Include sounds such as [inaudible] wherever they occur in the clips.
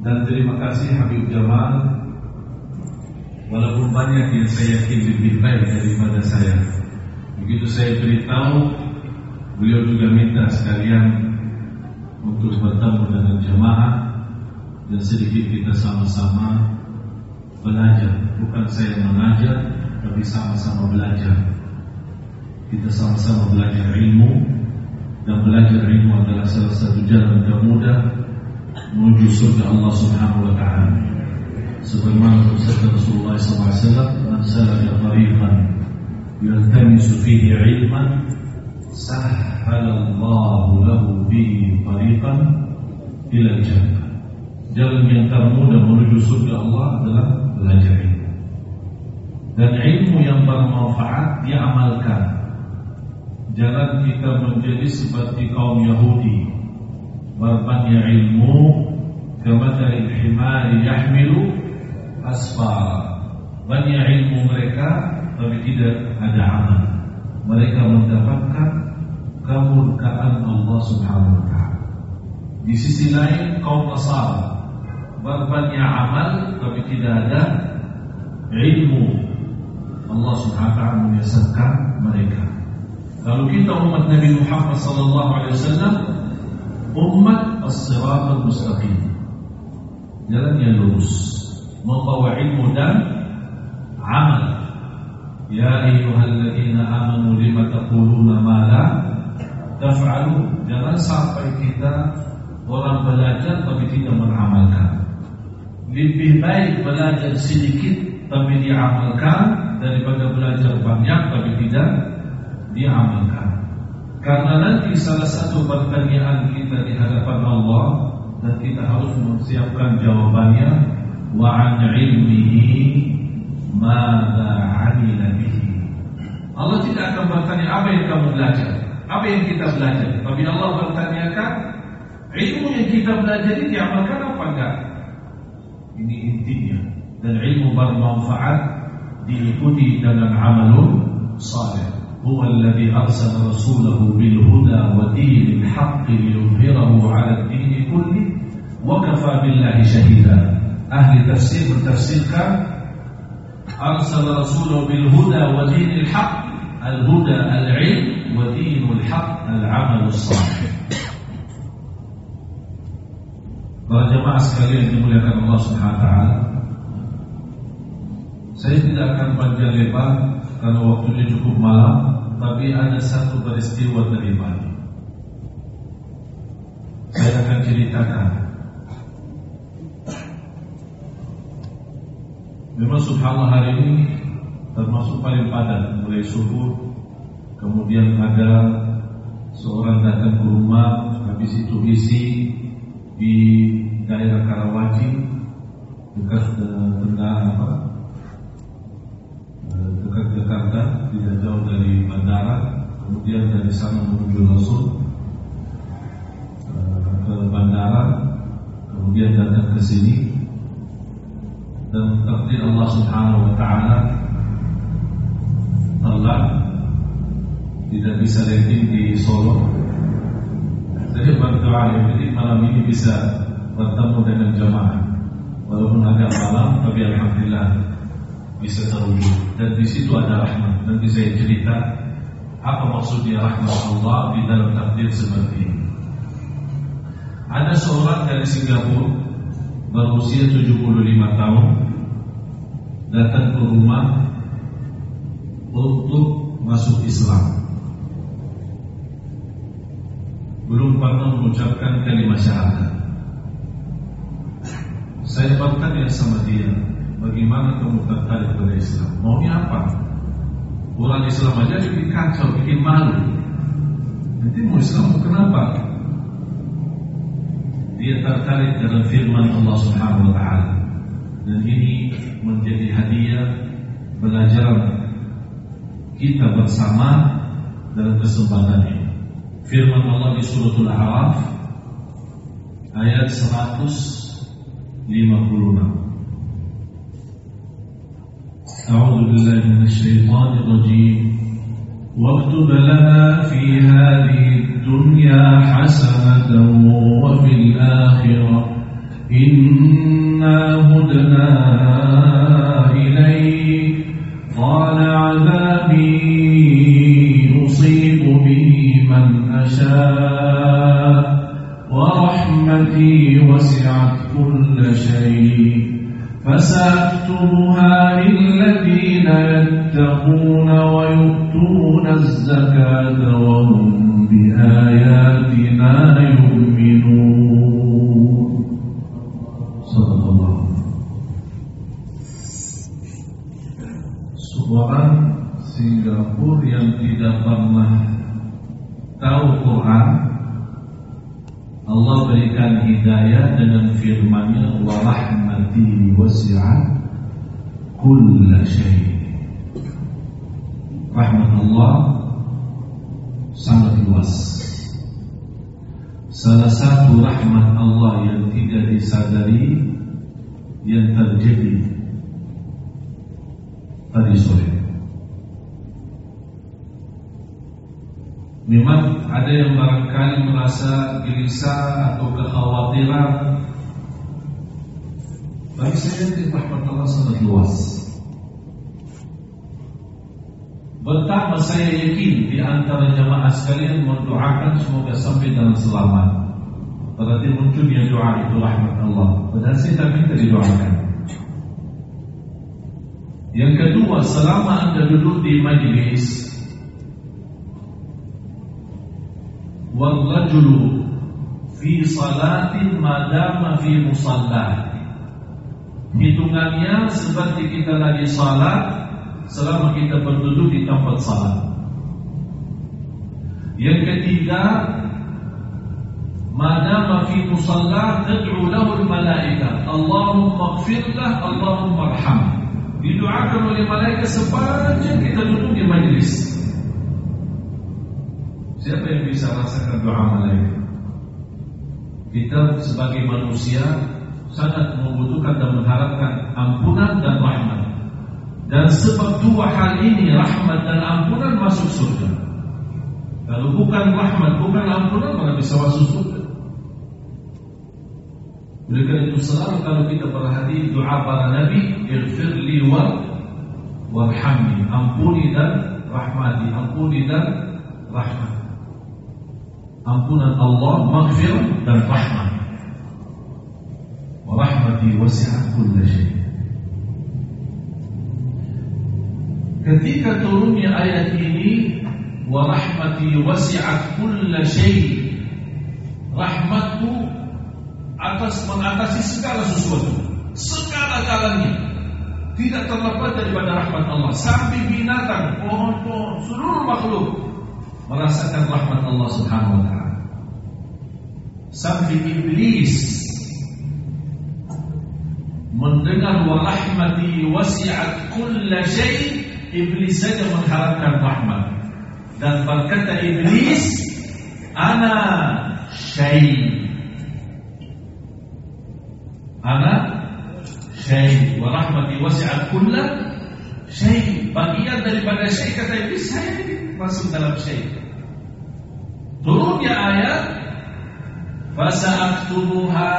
Dan terima kasih Habib Jamal. Walaupun banyak yang saya yakin lebih baik daripada saya. Begitu saya beritahu Beliau juga minta sekalian Untuk bertemu dengan jamaah Dan sedikit kita sama-sama Belajar. Bukan saya mengajar Tapi sama-sama belajar. Kita sama-sama belajar ilmu Dan belajar ilmu adalah salah satu jalan termudah menuju surga Allah Subhanahu wa taala. Sebagaimana bersabda Rasulullah SAW, "Man salaka tariqan yaltamisu fihi 'ilman, Allah lahu bihi tariqan ila jannah." Jalan yang termudah menuju surga Allah adalah belajar ilmu. Dan ilmu yang bermanfaat diamalkan. Jalan kita menjadi seperti kaum Yahudi Barbanya ilmu Kematari himari yahmilu Asfar Banyak ilmu mereka Tapi tidak ada amal. Mereka mendapatkan Kemurkaan Allah subhanahu wa ta'ala. Di sisi lain kaum Nasara Berbanyak amal Tapi tidak ada ilmu. Allah subhanahu wa ta'ala menyesatkan mereka. Kalau kita umat Nabi Muhammad sallallahu alaihi wasallam umat as-sirat al-mustaqim jalan yang lurus. Membawa ilmu dan amal. Ya ayyuhalladzina amanu lima taquluna ma la taf'alu. Jangan sampai kita orang belajar tapi tidak beramalkan lebih baik belajar sedikit tapi diamalkan daripada belajar banyak tapi tidak diamalkan karena nanti salah satu pertanyaan kita di hadapan Allah dan kita harus mempersiapkan jawabannya wa an ilmihi madza amila bihi. Allah tidak akan bertanya apa yang kamu belajar, apa yang kita belajar. Tapi Allah bertanyakan ilmu yang kita belajar ini diamalkan apa enggak? Ini intinya. Dan ilmu bermanfaat diikuti dengan amalun saleh. هو الذي أرسل رسوله بالهدى ودين الحق ليظهره على الدين كله وكفى بالله شهيدا أهل تفسير تفسيرك أرسل رسوله بالهدى ودين الحق الهدى العلم ودين الحق العمل الصالح Para jemaah sekalian dimuliakan Allah Subhanahu wa taala. Saya tidak akan panjang lebar karena waktunya cukup malam, tapi ada satu peristiwa dari Bali. Saya akan ceritakan. Memang subhanallah hari ini termasuk paling padat mulai subuh, kemudian ada seorang datang ke rumah, habis itu isi di daerah Karawaci dekat tengah apa dekat Jakarta tidak jauh dari bandara kemudian dari sana menuju Rasul eh, ke bandara kemudian datang ke sini. Dan takdir Allah Subhanahu wa taala Allah tidak bisa landing di Solo. Jadi berdoa jadi malam ini bisa bertemu dengan jamaah. Walaupun agak malam tapi alhamdulillah bisa terwujud dan di situ ada rahmat. Nanti saya cerita apa maksudnya rahmat Allah di dalam takdir seperti ini. Ada seorang dari Singapura berusia 75 tahun datang ke rumah untuk masuk Islam. Belum pernah mengucapkan kalimat syahadat. Saya bertanya sama dia, Bagaimana kamu tertarik pada Islam? Maunya apa? Orang Islam aja bikin kacau, bikin malu. Nanti mau Islam kenapa? Dia tertarik dengan firman Allah Subhanahu wa taala. Dan ini menjadi hadiah belajar kita bersama dalam kesempatan ini. Firman Allah di suratul A'raf ayat 156. أعوذ بالله من الشيطان الرجيم. واكتب لنا في هذه الدنيا حسنة وفي الآخرة. إنا هدنا إليك. قال عذابي أصيب به من أشاء. ورحمتي وسعت كل شيء. فسأكتبها للذين يتقون ويؤتون الزكاة وهم بآياتنا يؤمنون. صدق الله. Seorang Singapura yang tidak pernah tahu Quran. Allah berikan hidayah dengan firman-Nya wa rahmati wasi'at kulla syai. Rahmat Allah sangat luas. Salah satu rahmat Allah yang tidak disadari yang terjadi tadi sore. Memang ada yang barangkali merasa gelisah atau kekhawatiran. Bagi saya di rahmat Allah sangat luas. Betapa saya yakin di antara jamaah sekalian mendoakan semoga sampai dalam selamat. Berarti munculnya doa itu rahmat Allah. Padahal saya tak minta didoakan. Yang kedua, selama anda duduk di majlis والرجل في صلاة ما دام في مصلاه Hitungannya seperti kita lagi salat selama kita berduduk di tempat salat. Yang ketiga, madama fi musalla tad'u lahu al-malaika, Allahumma ighfirlah, Allahumma arham. Didoakan oleh malaikat sepanjang kita duduk di majlis. Siapa yang bisa rasakan doa malaikat? Kita sebagai manusia sangat membutuhkan dan mengharapkan ampunan dan rahmat. Dan sebab dua hal ini rahmat dan ampunan masuk surga. Kalau bukan rahmat, bukan ampunan, mana bisa masuk surga? Oleh karena itu selalu kalau kita perhati doa para nabi, ighfirli wa warhamni, ampuni dan rahmati, ampuni dan rahmat ampunan Allah, maghfirah dan rahmat. Wa rahmati wasi'at kulla syai. Ketika turunnya ayat ini wa rahmati wasi'at kulla syai. Rahmatku atas mengatasi segala sesuatu, segala-galanya. Tidak terlepas daripada rahmat Allah Sampai binatang, pohon-pohon, seluruh makhluk Merasakan rahmat Allah subhanahu wa ta'ala. Sampai iblis mendengar wa rahmati wasi'at kulla syai iblis saja mengharapkan rahmat. Dan berkata iblis ana syai. Ana syai. Wa rahmati wasi'at kulla syai bagian daripada syai kata iblis saya masuk dalam syai turunnya ayat Fasa'aktubuha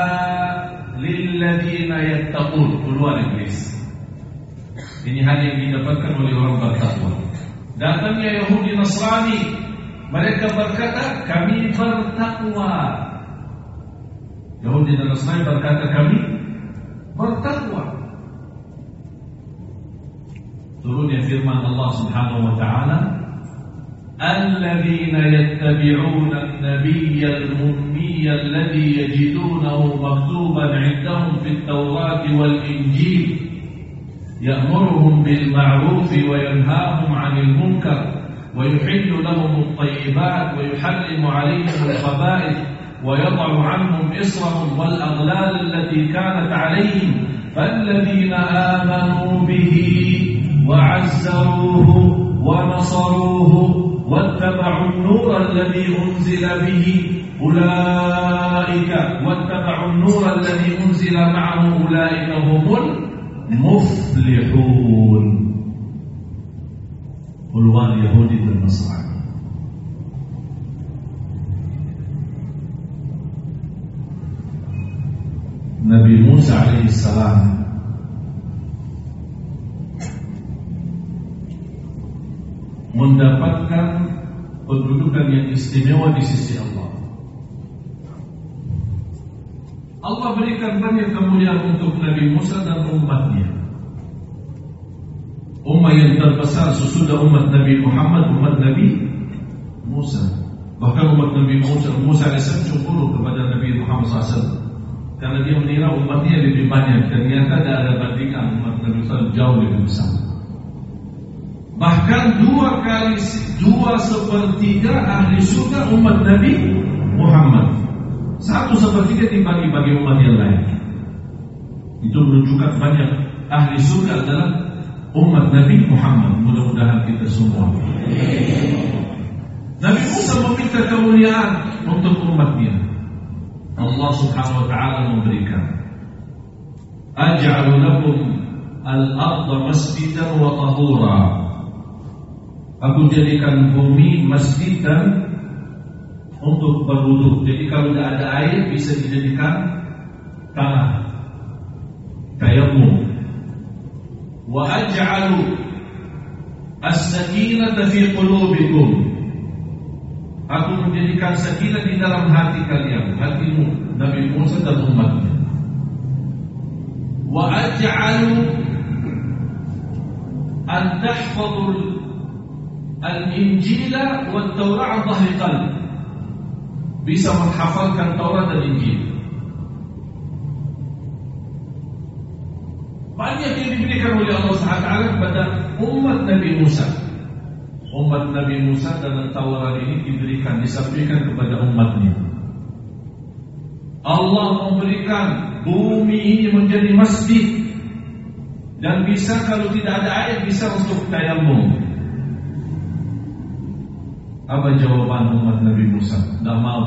lilladina yattaqun keluar iblis. Ini hal yang didapatkan oleh orang bertakwa. Datangnya Yahudi Nasrani, mereka berkata kami bertakwa. Yahudi dan Nasrani berkata kami bertakwa. Turunnya firman Allah Subhanahu wa taala, الذين يتبعون النبي الأمي الذي يجدونه مكتوبا عندهم في التوراة والإنجيل يأمرهم بالمعروف وينهاهم عن المنكر ويحل لهم الطيبات ويحرم عليهم الخبائث ويضع عنهم إصرهم والأغلال التي كانت عليهم فالذين آمنوا به وعزروه ونصروه واتبعوا النور الذي أنزل به أولئك واتبعوا النور الذي أنزل معه أولئك هم المفلحون. قلوان اليهود والنصارى Nabi Musa alaihissalam mendapatkan kedudukan yang istimewa di sisi Allah. Allah berikan banyak kemuliaan untuk Nabi Musa dan umatnya. Umat yang terbesar sesudah umat Nabi Muhammad, umat Nabi Musa. Bahkan umat Nabi Musa, Musa AS cemburu kepada Nabi Muhammad SAW. Karena dia mengira umatnya lebih banyak. Ternyata tidak ada bandingan umat Nabi SAW jauh lebih besar. Bahkan dua kali dua sepertiga ahli surga umat Nabi Muhammad. Satu sepertiga dibagi-bagi umat yang lain. Itu menunjukkan banyak ahli surga adalah umat Nabi Muhammad. Mudah-mudahan kita semua. Nabi Musa meminta kemuliaan untuk umatnya. Allah Subhanahu wa taala memberikan. Aj'alu lakum al-ardha masjidan wa tahura. Aku jadikan bumi masjid dan untuk berwudu. Jadi kalau tidak ada air bisa dijadikan tanah. Tayammum. Wa aj'alu as-sakinata fi qulubikum. Aku menjadikan sakinah di dalam hati kalian, hatimu Nabi Musa dan umatnya. Wa aj'alu an tahfadhu al-Injil wa Taurat qalb. Bisa menghafalkan Taurat dan Injil. Banyak yang diberikan oleh Allah SWT kepada umat Nabi Musa umat Nabi Musa dalam tawaran ini diberikan disampaikan kepada umatnya. Allah memberikan bumi ini menjadi masjid dan bisa kalau tidak ada air bisa untuk tayamum. Apa jawaban umat Nabi Musa? Tidak mau.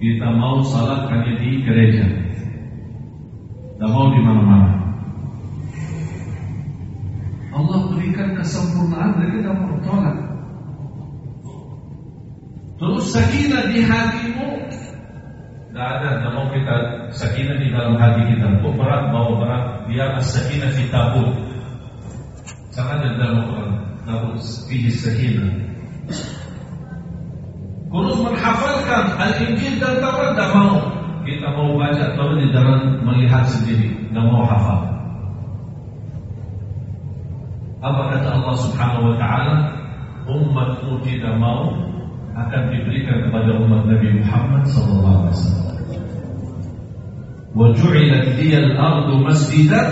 Kita mau salat hanya di gereja. Tidak mau di mana-mana. Allah berikan kesempurnaan mereka tidak mau tolak. Terus sakinah di hatimu tidak ada, tidak mau kita sakinah di dalam hati kita. Kok berat, bawa berat. Dia sakinah di tabut. Sangat ada dalam Quran. Tabut fihi sakinah. Kurus menghafalkan Al-Injil dan Taurat tidak mau. Kita mau baca Taurat di melihat sendiri, tidak mau hafal. Apa kata Allah Subhanahu wa taala? Umatku tidak mau akan diberikan kepada umat Nabi Muhammad sallallahu alaihi wasallam. Liyal ardu masjidan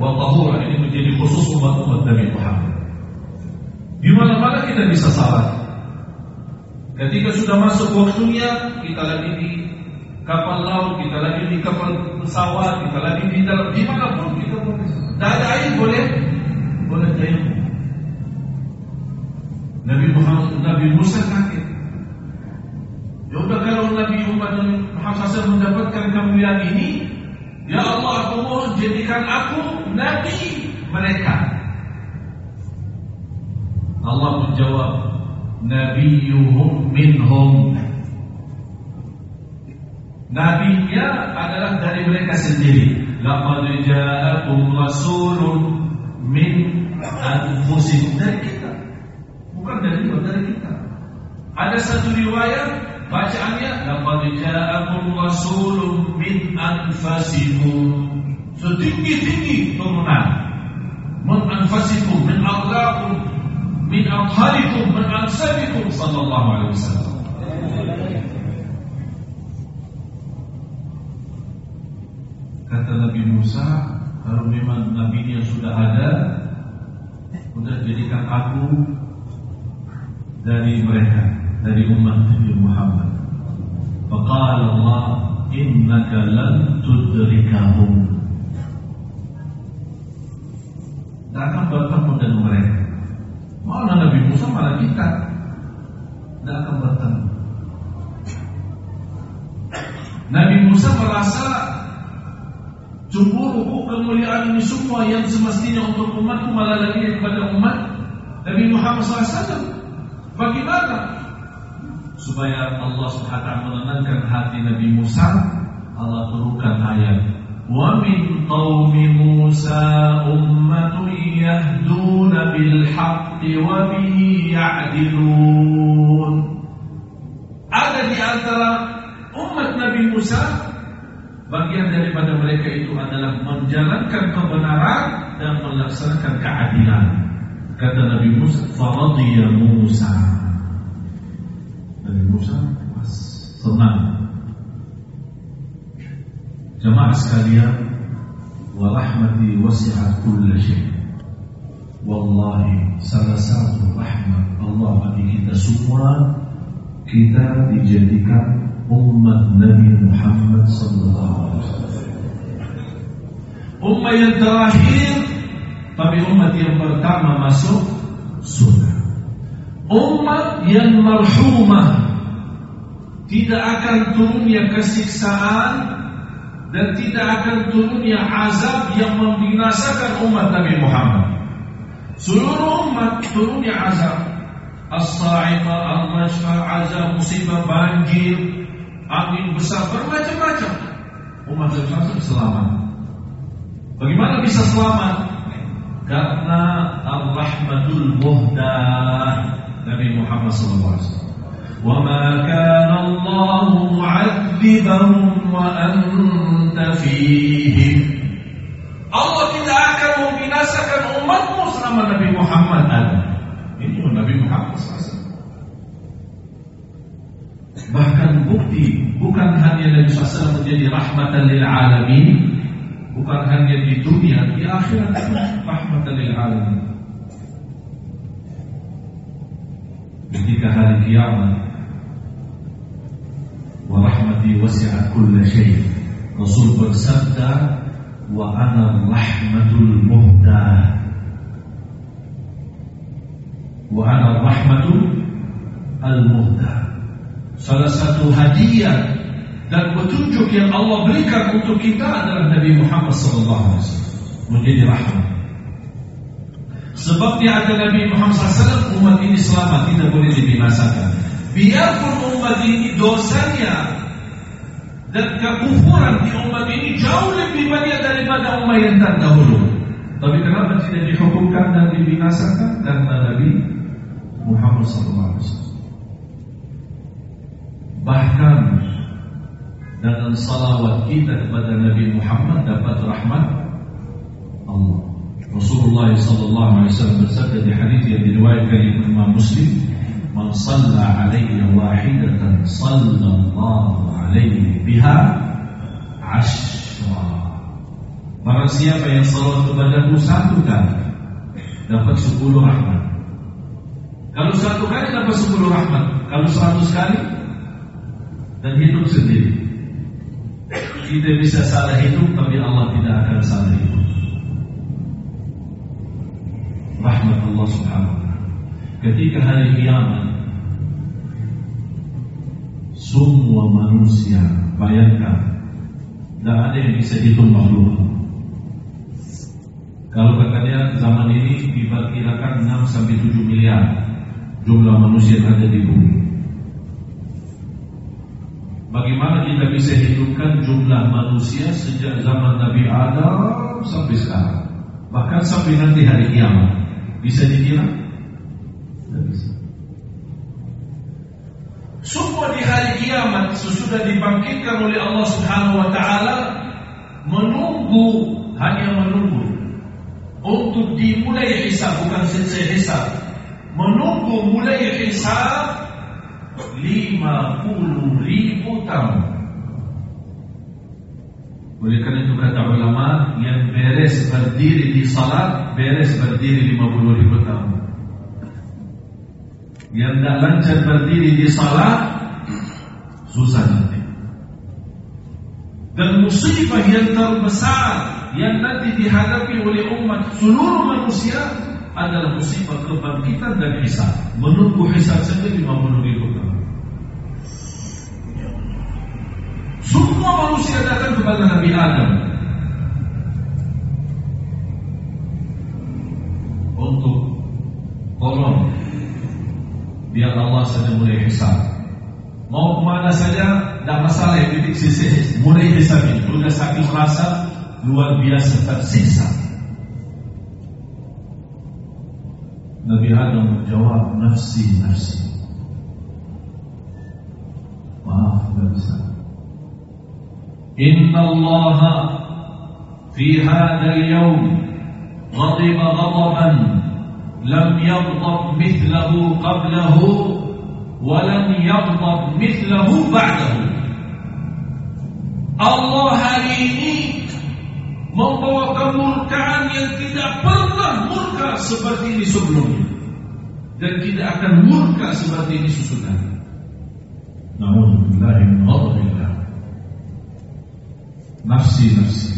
wa tahura ini menjadi khusus umat-umat Nabi Muhammad. Di mana-mana kita bisa salat. Ketika sudah masuk waktunya, kita lagi di kapal laut, kita lagi di kapal pesawat, kita lagi di dalam di mana pun kita boleh. Tidak ada air boleh boleh tayamum. Nabi Muhammad, Nabi Musa kaget. Ya udah kalau Nabi Muhammad SAW mendapatkan kemuliaan ini, ya Allah aku mohon jadikan aku Nabi mereka. Allah menjawab, Nabiyuhum minhum. Nabinya adalah dari mereka sendiri. Laqad ja'akum rasulun min anfusikum dari kita. Bukan dari luar dari kita. Ada satu riwayat bacaannya laqad ja'akum rasulun min anfasikum setinggi-tinggi turunan min anfasikum min min atharikum min ansabikum sallallahu alaihi wasallam. Kata Nabi Musa kalau memang Nabi yang sudah ada sudah jadikan aku dari mereka dari umat Nabi Muhammad. Faqala Allah innaka lan tudrikahum. Tak akan bertemu dengan mereka mana Nabi Musa malah kita tidak akan bertemu Nabi Musa merasa cemburu kemuliaan ini semua yang semestinya untuk umatku malah lagi kepada umat Nabi Muhammad SAW. Bagaimana? Supaya Allah SWT menenangkan hati Nabi Musa, Allah ومن قوم موسى أمة يهدون بالحق وبه يعدلون ada di antara umat Nabi Musa bagian daripada mereka itu adalah menjalankan kebenaran dan melaksanakan keadilan kata Nabi Musa faradhiya Musa Nabi Musa senang Jemaah sekalian, wa rahmati wasi'at kulla syai. Wallahi salah satu rahmat Allah bagi kita semua kita dijadikan umat Nabi Muhammad sallallahu alaihi wasallam. Umat yang terakhir tapi umat yang pertama masuk surga. Umat yang marhumah tidak akan turunnya kesiksaan dan tidak akan turunnya azab yang membinasakan umat Nabi Muhammad. Seluruh umat turunnya azab. As-sa'iqah, al-mashfa, azab, musibah, banjir, angin besar, bermacam-macam. Umat Nabi selamat. Bagaimana bisa selamat? Karena Ar-Rahmatul Muhdah Nabi Muhammad SAW. وما كان الله معذبهم وأنت fihim Allah tidak akan membinasakan umatmu selama Nabi Muhammad ada. Ini Nabi Muhammad SAW bahkan bukti bukan hanya Nabi SAW menjadi rahmatan lil alamin bukan hanya di dunia di akhirat rahmatan lil alamin. Ketika hari kiamat wa rahmati wasi'at kulla syai' Rasul bersabda wa ana rahmatul muhda. Wa ana rahmatul al muhda. Salah satu hadiah dan petunjuk yang Allah berikan untuk kita adalah Nabi Muhammad SAW menjadi rahmat. Sebab dia ada Nabi Muhammad SAW umat ini selamat tidak boleh dibinasakan. Biarpun umat ini dosanya dan kekufuran di umat ini jauh lebih banyak daripada umat yang terdahulu. Tapi kenapa tidak dihukumkan dan dibinasakan? Karena Nabi Muhammad SAW. Bahkan dengan salawat kita kepada Nabi Muhammad dapat rahmat Allah. Rasulullah wasallam bersabda di hadis yang diriwayatkan Imam Muslim, "Man shalla alayya wahidatan sallallahu alaihi biha ashra." Barang siapa yang salawat kepadaku satu kali dapat sepuluh rahmat. Kalau satu kali dapat sepuluh rahmat, kalau seratus kali dan hidup sendiri. Kita bisa salah hidup, tapi Allah tidak akan salah hidup. Rahmat Allah Subhanahu. Ketika hari kiamat semua manusia bayangkan tidak ada yang bisa hitung makhluk. Kalau katanya zaman ini diperkirakan 6 sampai 7 miliar jumlah manusia yang ada di bumi. Bagaimana kita bisa hitungkan jumlah manusia sejak zaman Nabi Adam sampai sekarang? Bahkan sampai nanti hari kiamat. Bisa dikira? Tidak bisa. Semua di hari kiamat sesudah dibangkitkan oleh Allah Subhanahu wa taala menunggu hanya menunggu untuk dimulai hisab bukan selesai hisab. Menunggu mulai hisab 50 ribu tahun. Oleh karena itu kata ulama yang beres berdiri di salat beres berdiri 50 ribu tahun. Yang tidak lancar berdiri di salat susah nanti. Dan musibah yang terbesar yang nanti dihadapi oleh umat seluruh manusia adalah musibah kebangkitan dan hisab. Menunggu hisab saja 50 ribu tahun. Semua manusia datang kepada Nabi Adam untuk tolong biar Allah saja mulai hisab. Mau kemana saja, tidak masalah yang titik sisi mulai hisab ini. Sudah saking merasa luar biasa tersiksa. Nabi Adam menjawab nafsi nafsi. Maaf tidak bisa. Inna Allah fi hadha al-yawm غضب غضبا lam yaghdab mithlahu qablahu wa lan yaghdab mithlahu Allah hari ini membawa kemurkaan yang tidak pernah murka seperti ini sebelumnya. Dan tidak akan murka seperti ini susulannya. Namun billahi Allah nafsi nafsi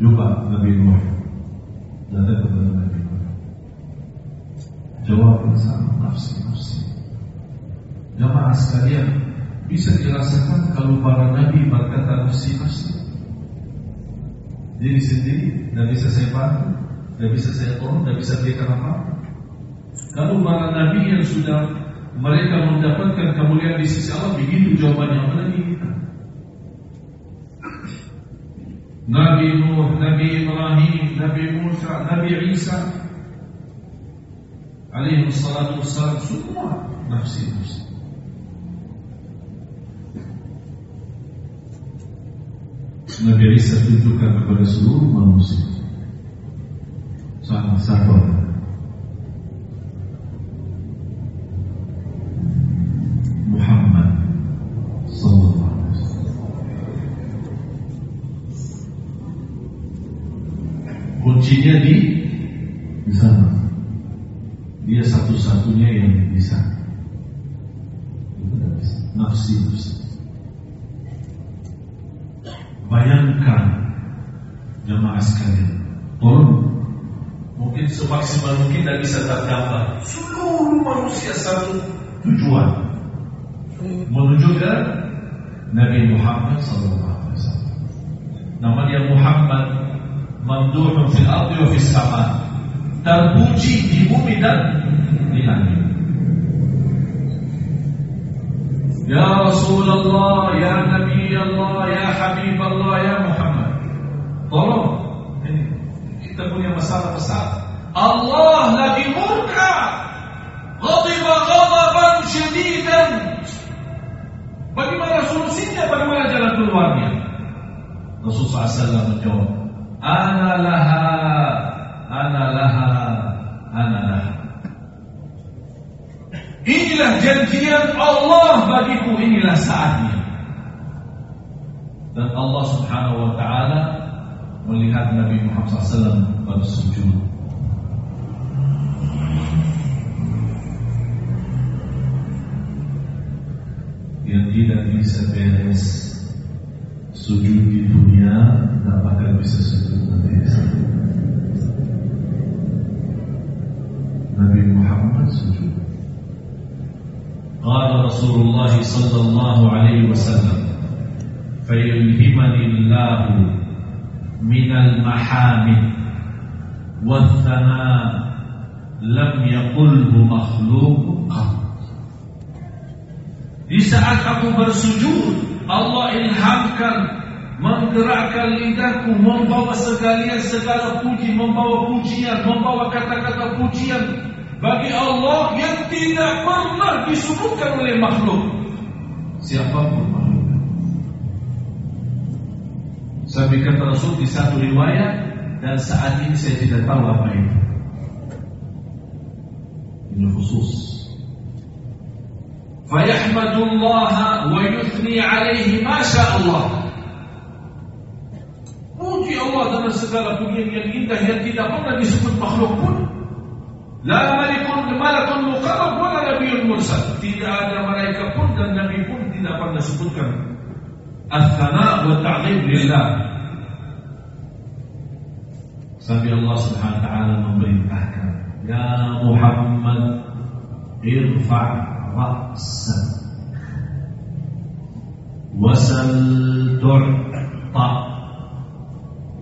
juga lebih Nuh datang kepada Nabi Nuh. Jawab yang sama nafsi nafsi. Jamaah sekalian bisa dirasakan kalau para nabi berkata nafsi nafsi diri sendiri tidak bisa saya bantu tidak bisa saya tolong tidak bisa berikan apa kalau para nabi yang sudah mereka mendapatkan kemuliaan di sisi Allah begitu jawabannya apalagi kita Nabi Nuh, Nabi Ibrahim, Nabi Musa, Nabi Isa. Alaihi salatu wassalam semua nafsi nafsi. Nabi Isa tunjukkan kepada seluruh manusia. Sangat sabar mungkin tidak bisa tergambar seluruh manusia satu tujuan menuju ke Nabi Muhammad SAW. Nama dia Muhammad mamduhun fil ardi wa fis sama. Terpuji di bumi dan di langit. Ya Rasulullah, Ya Nabi Allah, Ya Habib Allah, Ya Muhammad. Tolong, ini kita punya masalah besar. Allah lagi murka. Ghadiba ghadaban syadidan. Bagaimana solusinya? Bagaimana jalan keluarnya? Rasulullah SAW menjawab, Ana laha, ana laha, ana laha. Inilah janjian Allah bagiku, inilah saatnya. Dan Allah Subhanahu wa taala melihat Nabi Muhammad SAW bersujud. Yang tidak bisa beres sujud di dunia tak bakal bisa sujud nanti di sana. Nabi Muhammad sujud. قال رسول الله صلى الله عليه وسلم فيلهمني الله من المحامد والثناء لم يقله مخلوق قط Di saat aku bersujud, Allah ilhamkan menggerakkan lidahku membawa segalian segala puji, membawa pujian, membawa kata-kata pujian bagi Allah yang tidak pernah disebutkan oleh makhluk. Siapa pun makhluk. Sampai kata Rasul di satu riwayat dan saat ini saya tidak tahu apa itu. Ini khusus. Fayahmadullah wa yuthni alaihi masya Allah. Puji Allah dengan segala pujian yang indah yang tidak pernah disebut makhluk pun. La malikun malakun muqarrab wala nabiyyun mursal. Tidak ada malaikat pun dan nabi pun tidak pernah sebutkan Al-thana wa ta'zim lillah. Sampai Allah Subhanahu wa taala memerintahkan, "Ya Muhammad, irfa' wasal tu'ta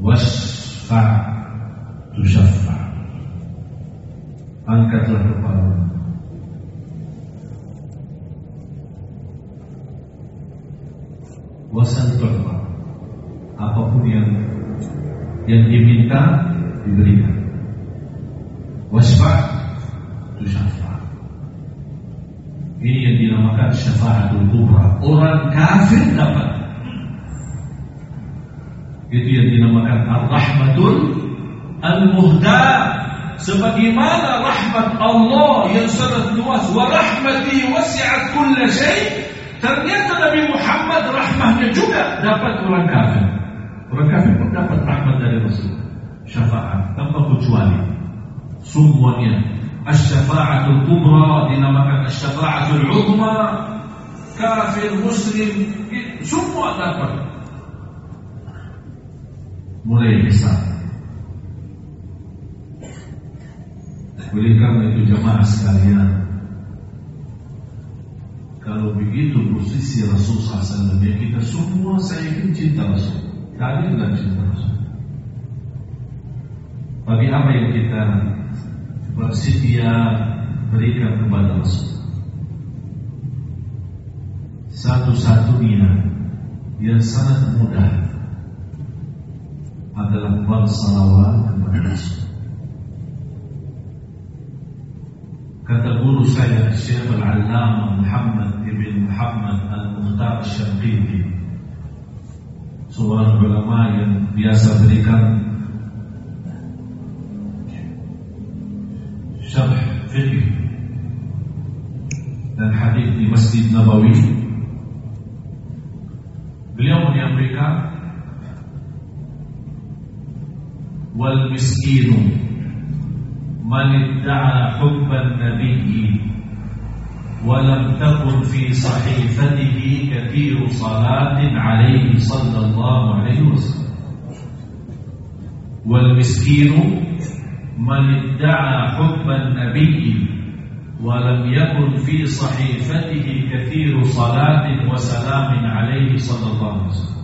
wasfa' tushaffa' Angkatlah kepala Wasal tu'ta apa pun yang yang diminta diberikan. Wasfa itu syafaat. Ini yang dinamakan syafaatul kubra. Orang kafir dapat. Itu yang dinamakan ar-rahmatul al-muhda. Sebagaimana rahmat Allah yang sangat luas wa rahmati wasi'at kulla syai' Ternyata Nabi Muhammad rahmahnya juga dapat orang kafir. Orang kafir pun dapat rahmat dari Rasul. Syafaat tanpa kecuali. Semuanya. Asy-syafa'atul kubra dinamakan asy-syafa'atul uzma. Kafir, muslim, semua dapat. Mulai besar. Oleh karena itu jemaah sekalian, kalau begitu posisi Rasul SAW ya kita semua saya yakin cinta Rasul. Kalian dan cinta Rasul. Tapi apa yang kita bersedia berikan kepada Rasul? Satu-satunya yang sangat mudah adalah bersalawat kepada Rasul. Kata guru saya Syekh Al-Allamah Muhammad ibn Muhammad Al-Mukhtar Syarqiti Seorang ulama yang biasa berikan Syarh fikih Dan hadis di Masjid Nabawi Wal miskinu من ادعى حب النبي ولم تكن في صحيفته كثير صلاة عليه صلى الله عليه وسلم. والمسكين من ادعى حب النبي ولم يكن في صحيفته كثير صلاة وسلام عليه صلى الله عليه وسلم.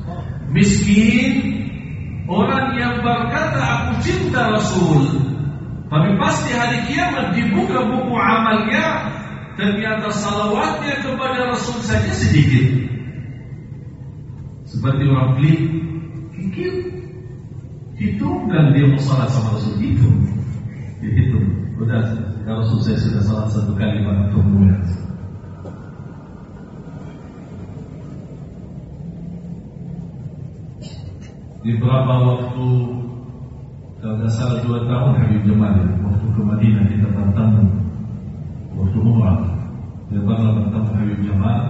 Miskin Orang yang berkata aku cinta Rasul. Tapi pasti hari kiamat dibuka buku amalnya Ternyata salawatnya kepada Rasul saja sedikit. Seperti orang pelit kikil Hitung dan dia mau salat sama Rasul Hitung. Dihitung Udah, kalau Rasul saya sudah salat satu kali Maka tunggu Di beberapa waktu kalau tidak salah dua tahun Habib Jamal waktu ke Madinah kita bertemu waktu umrah. Dia pernah bertemu Habib Jamal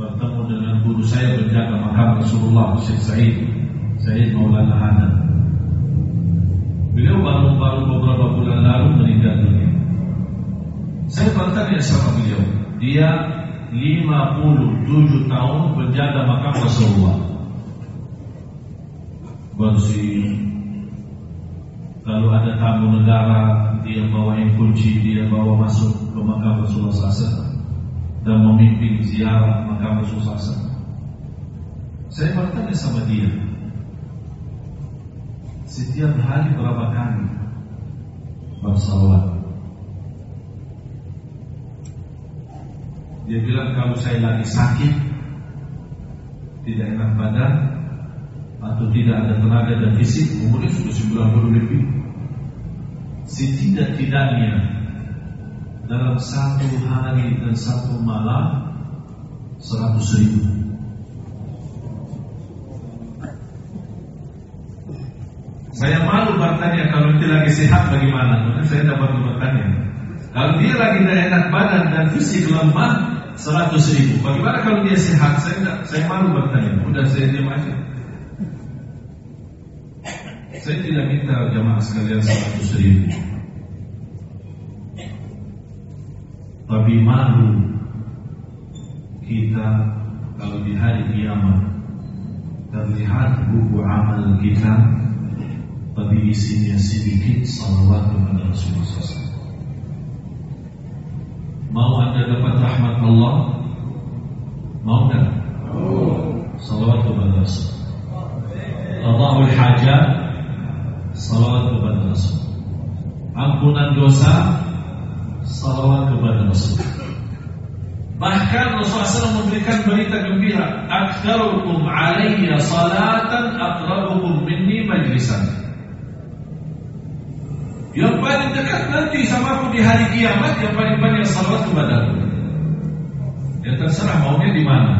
bertemu dengan guru saya penjaga makam Rasulullah Syekh Said Said Maulana Hanan. Beliau baru-baru beberapa bulan lalu meninggal dunia. Saya bertanya sama beliau dia 57 tahun penjaga makam Rasulullah. Bersih kalau ada tamu negara dia bawa yang kunci dia bawa masuk ke makam Rasulullah SAW dan memimpin ziarah makam Rasulullah SAW saya bertanya sama dia setiap hari berapa kali bersalawat dia bilang kalau saya lagi sakit tidak enak badan atau tidak ada tenaga dan fisik umurnya sudah 90 lebih. Setidak-tidaknya dalam satu hari dan satu malam 100 ribu. Saya malu bertanya kalau dia lagi sehat bagaimana? Mungkin saya dapat bertanya kalau dia lagi tidak enak badan dan fisik lemah 100 ribu. Bagaimana kalau dia sehat? Saya, saya malu bertanya. Udah saya diam aja. Saya tidak minta jamaah sekalian seratus ribu. Tapi malu Kita Kalau di hari kiamat Terlihat buku amal kita Tapi isinya sedikit Salawat kepada Rasulullah SAW Mau anda dapat rahmat Allah Mau tak? Salawat kepada Rasulullah Allahul hajat salawat kepada Rasul. Ampunan dosa, salawat kepada Rasul. Bahkan Rasulullah SAW memberikan berita gembira, "Aktsarukum 'alayya salatan aqrabukum minni majlisan." Yang paling dekat nanti sama aku di hari kiamat yang paling banyak salat kepadaku. Ya terserah maunya di mana.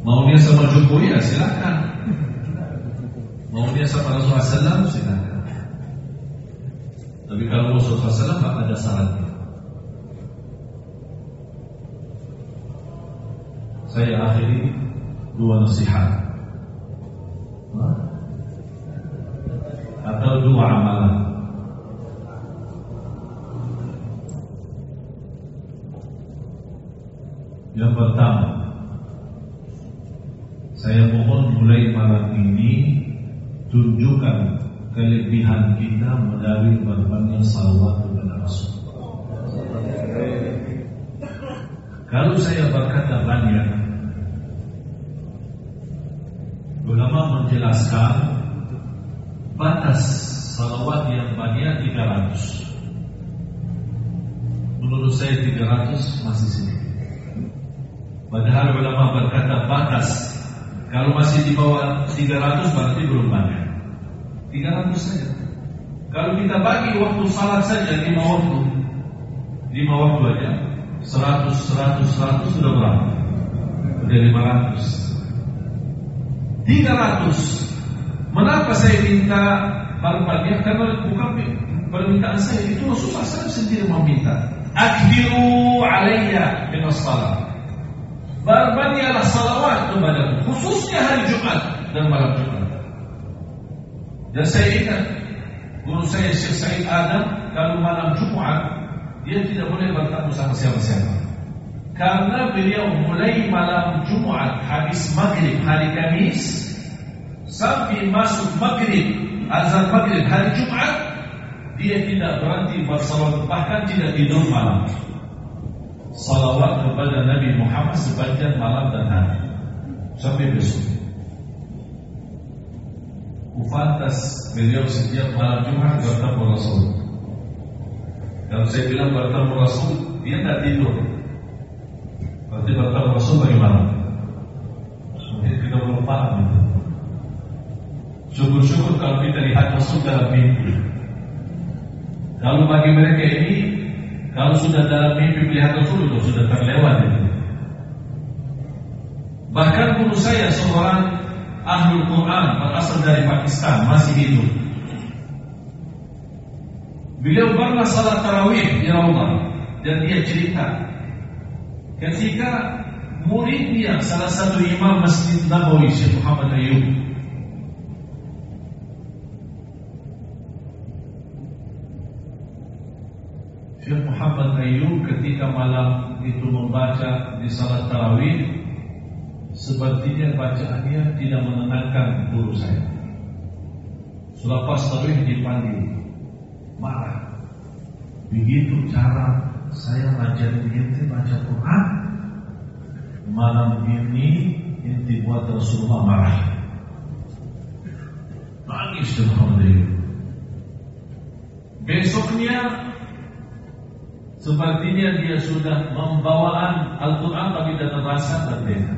Maunya sama Jokowi ya silakan. Maunya sama Rasulullah SAW silakan. Tapi kalau Rasulullah SAW tak ada syaratnya. Saya akhiri dua nasihat atau dua amalan. Yang pertama, saya mohon mulai malam ini tunjukkan kelebihan kita melalui berbanyak salawat kepada Rasul. Kalau saya berkata banyak, ulama menjelaskan batas salawat yang banyak 300. Menurut saya 300 masih sedikit. Padahal ulama berkata batas Kalau masih di bawah 300 berarti belum banyak 300 saja Kalau kita bagi waktu salat saja 5 waktu 5 waktu aja 100, 100, 100 sudah berapa? Sudah 500 300 Mengapa saya minta Kalau banyak Karena bukan permintaan saya Itu Rasulullah SAW sendiri meminta Akhiru alaiya Bin salat Berbanyaklah salawat kepada khususnya hari Jumat dan malam Jumat. Dan saya ingat guru saya Syekh Said Adam kalau malam Jumat dia tidak boleh bertemu sama siapa-siapa. Karena beliau mulai malam Jumat habis maghrib hari Kamis sampai masuk maghrib azan maghrib hari Jumat dia tidak berhenti bersalawat bahkan tidak tidur malam salawat kepada Nabi Muhammad sepanjang malam dan hari sampai besok. Kufantas beliau setiap malam Jumat bertemu Rasul. Kalau saya bilang bertemu Rasul, dia tidak tidur. Berarti bertemu Rasul bagaimana? Mungkin kita belum paham itu. Syukur-syukur kalau kita lihat Rasul dalam mimpi. Kalau bagi mereka ini kalau sudah dalam mimpi melihat Rasul sudah terlewat itu. Bahkan guru saya seorang ahli Quran berasal dari Pakistan masih hidup. Beliau pernah salat tarawih di Raudhah dan dia cerita ketika muridnya salah satu imam Masjid Nabawi Syekh Muhammad Ayub Syekh Muhammad Ayyub ketika malam itu membaca di salat tarawih sepertinya bacaannya tidak menenangkan guru saya. Selepas tarawih dipanggil marah. Begitu cara saya ngajarin inti baca Quran malam ini inti buat Rasulullah marah. Nangis Syekh Muhammad Ayyub. Besoknya Sepertinya dia sudah membawaan Al-Quran tapi tidak terasa berbeda.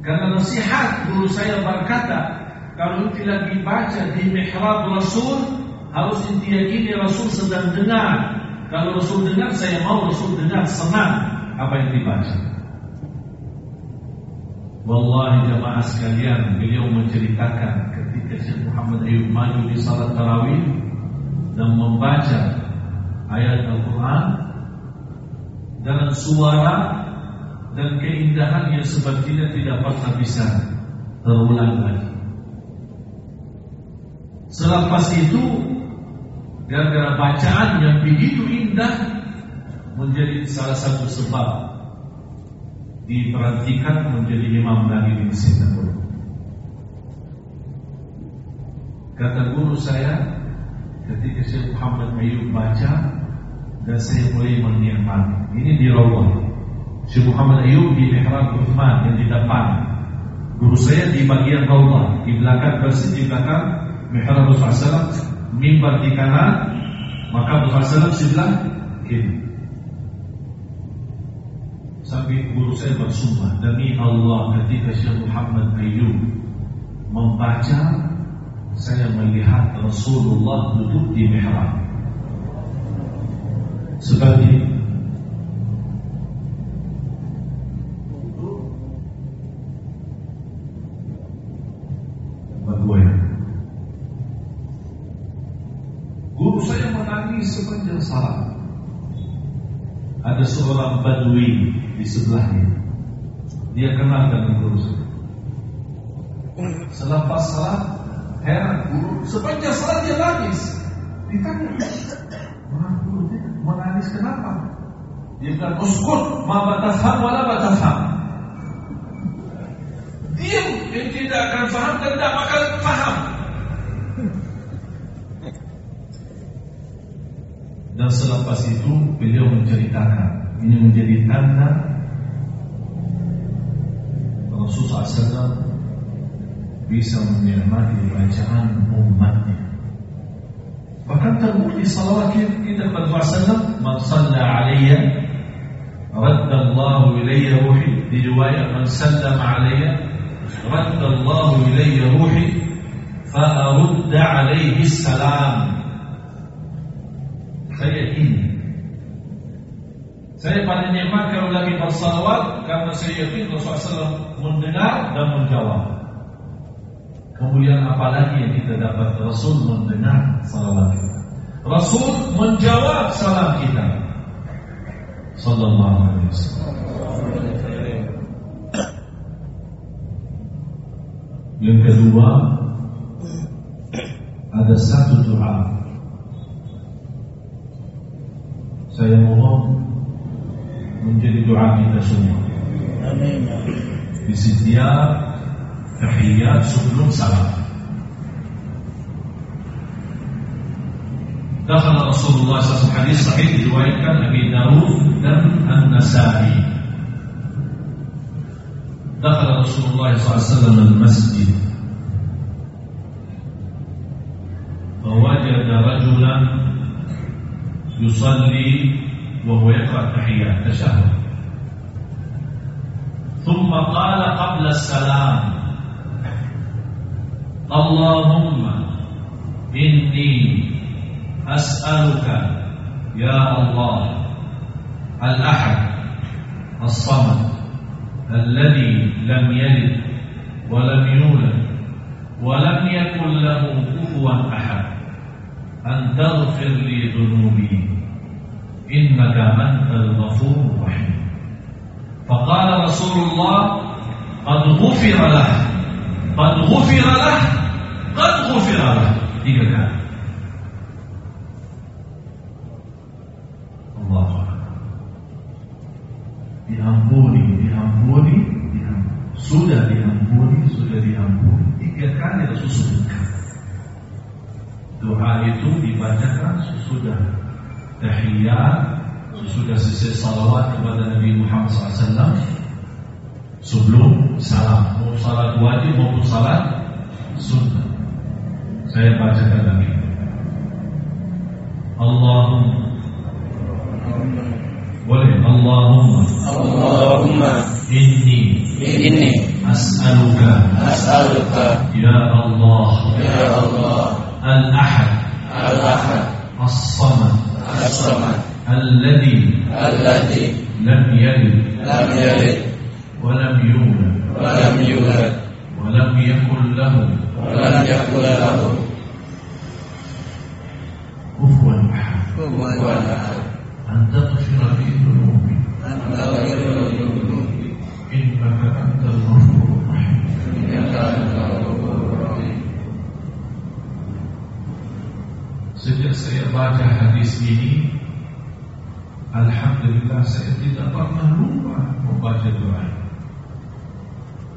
Karena nasihat guru saya berkata, kalau inti lagi baca di mihrab Rasul, harus inti yakini Rasul sedang dengar. Kalau Rasul dengar, saya mau Rasul dengar senang apa yang dibaca. Wallahi jamaah sekalian, beliau menceritakan ketika Syekh Muhammad Ayub maju di salat tarawih dan membaca ayat Al-Quran, dengan suara dan keindahan yang sepertinya tidak pernah bisa terulang lagi. Selepas itu, gara-gara bacaan yang begitu indah menjadi salah satu sebab diperhatikan menjadi imam lagi di Singapura. Kata guru saya, ketika Syekh Muhammad Ayub baca, dan saya mulai menikmati. Ini di Rawah. Syekh Muhammad Ayub di Mihrab Uthman yang di depan. Guru saya di bagian Rawah, di belakang persis di belakang Mihrab Rasulullah mimbar di kanan, maka Rasulullah sebelah kiri. Sampai guru saya bersumpah Demi Allah ketika Syekh Muhammad Ayyub Membaca Saya melihat Rasulullah duduk di mihrab Seperti Bergoyang Guru saya menangis sepanjang salat ada seorang badui di sebelahnya. Dia kenal dengan guru. Selepas salat, heran guru sepanjang salat dia nangis. Ditanya, guru dia menangis kenapa? Dia bilang, uskut, ma batafham wala batafham. Diam, yang tidak akan faham dan tidak akan faham. Dan selepas itu beliau menceritakan ini menjadi tanda Rasulullah SAW bisa menikmati bacaan umatnya. Bahkan terbukti salawat kita kepada Rasulullah Man salla alaiya Radda Allah ilayya ruhi Di riwayat Man sallam alaiya Radda Allah ilayya ruhi Fa'arudda alaihi salam saya ini saya paling nikmat kalau lagi bersalawat karena saya yakin Rasulullah SAW mendengar dan menjawab. Kemudian apalagi yang kita dapat Rasul mendengar salawat kita. Rasul menjawab salam kita. Sallallahu alaihi wasallam. Yang kedua ada satu doa Saya mohon menjadi doa kita semua. Amin Di setiap tahiyat sebelum salam. دخل رسول الله صلى الله عليه وسلم حديث صحيح diriwayatkan Abi Dawud dan An-Nasa'i. دخل رسول الله صلى الله عليه وسلم المسجد فوجد رجلا يصلي وهو يقرأ التحيات تشهد ثم قال قبل السلام اللهم إني أسألك يا الله الأحد الصمد الذي لم يلد ولم يولد ولم يكن له كفوا أحد أن تغفر لي ذنوبي إنك أنت الغفور الرحيم. فقال رسول الله قد غفر له قد غفر له قد غفر له tiga kali Allah diampuni diampuni diampuni sudah diampuni sudah diampuni tiga kali Rasul sebutkan Doa itu dibacakan sesudah tahiyat, sudah selesai salawat kepada Nabi Muhammad SAW sebelum salam. Mau salat wajib maupun salat sunnah. Saya bacakan lagi. Allahumma. Boleh? Allahumma. Allahumma. Inni. Inni. As'aluka. As'aluka. Ya Allah. Ya Allah. Al-ahad. Al-ahad. As-samad. As-samad. الذي الذي لم يلد لم يلد ولم يولد ولم يولد ولم يكن له ولم يكن له كفوا أحد كفوا أحد أن تغفر لي ذنوبي أن تغفر لي ذنوبي إنك أنت الغفور الرحيم إنك أنت الغفور الرحيم Sejak saya baca hadis ini Alhamdulillah saya tidak pernah lupa membaca doa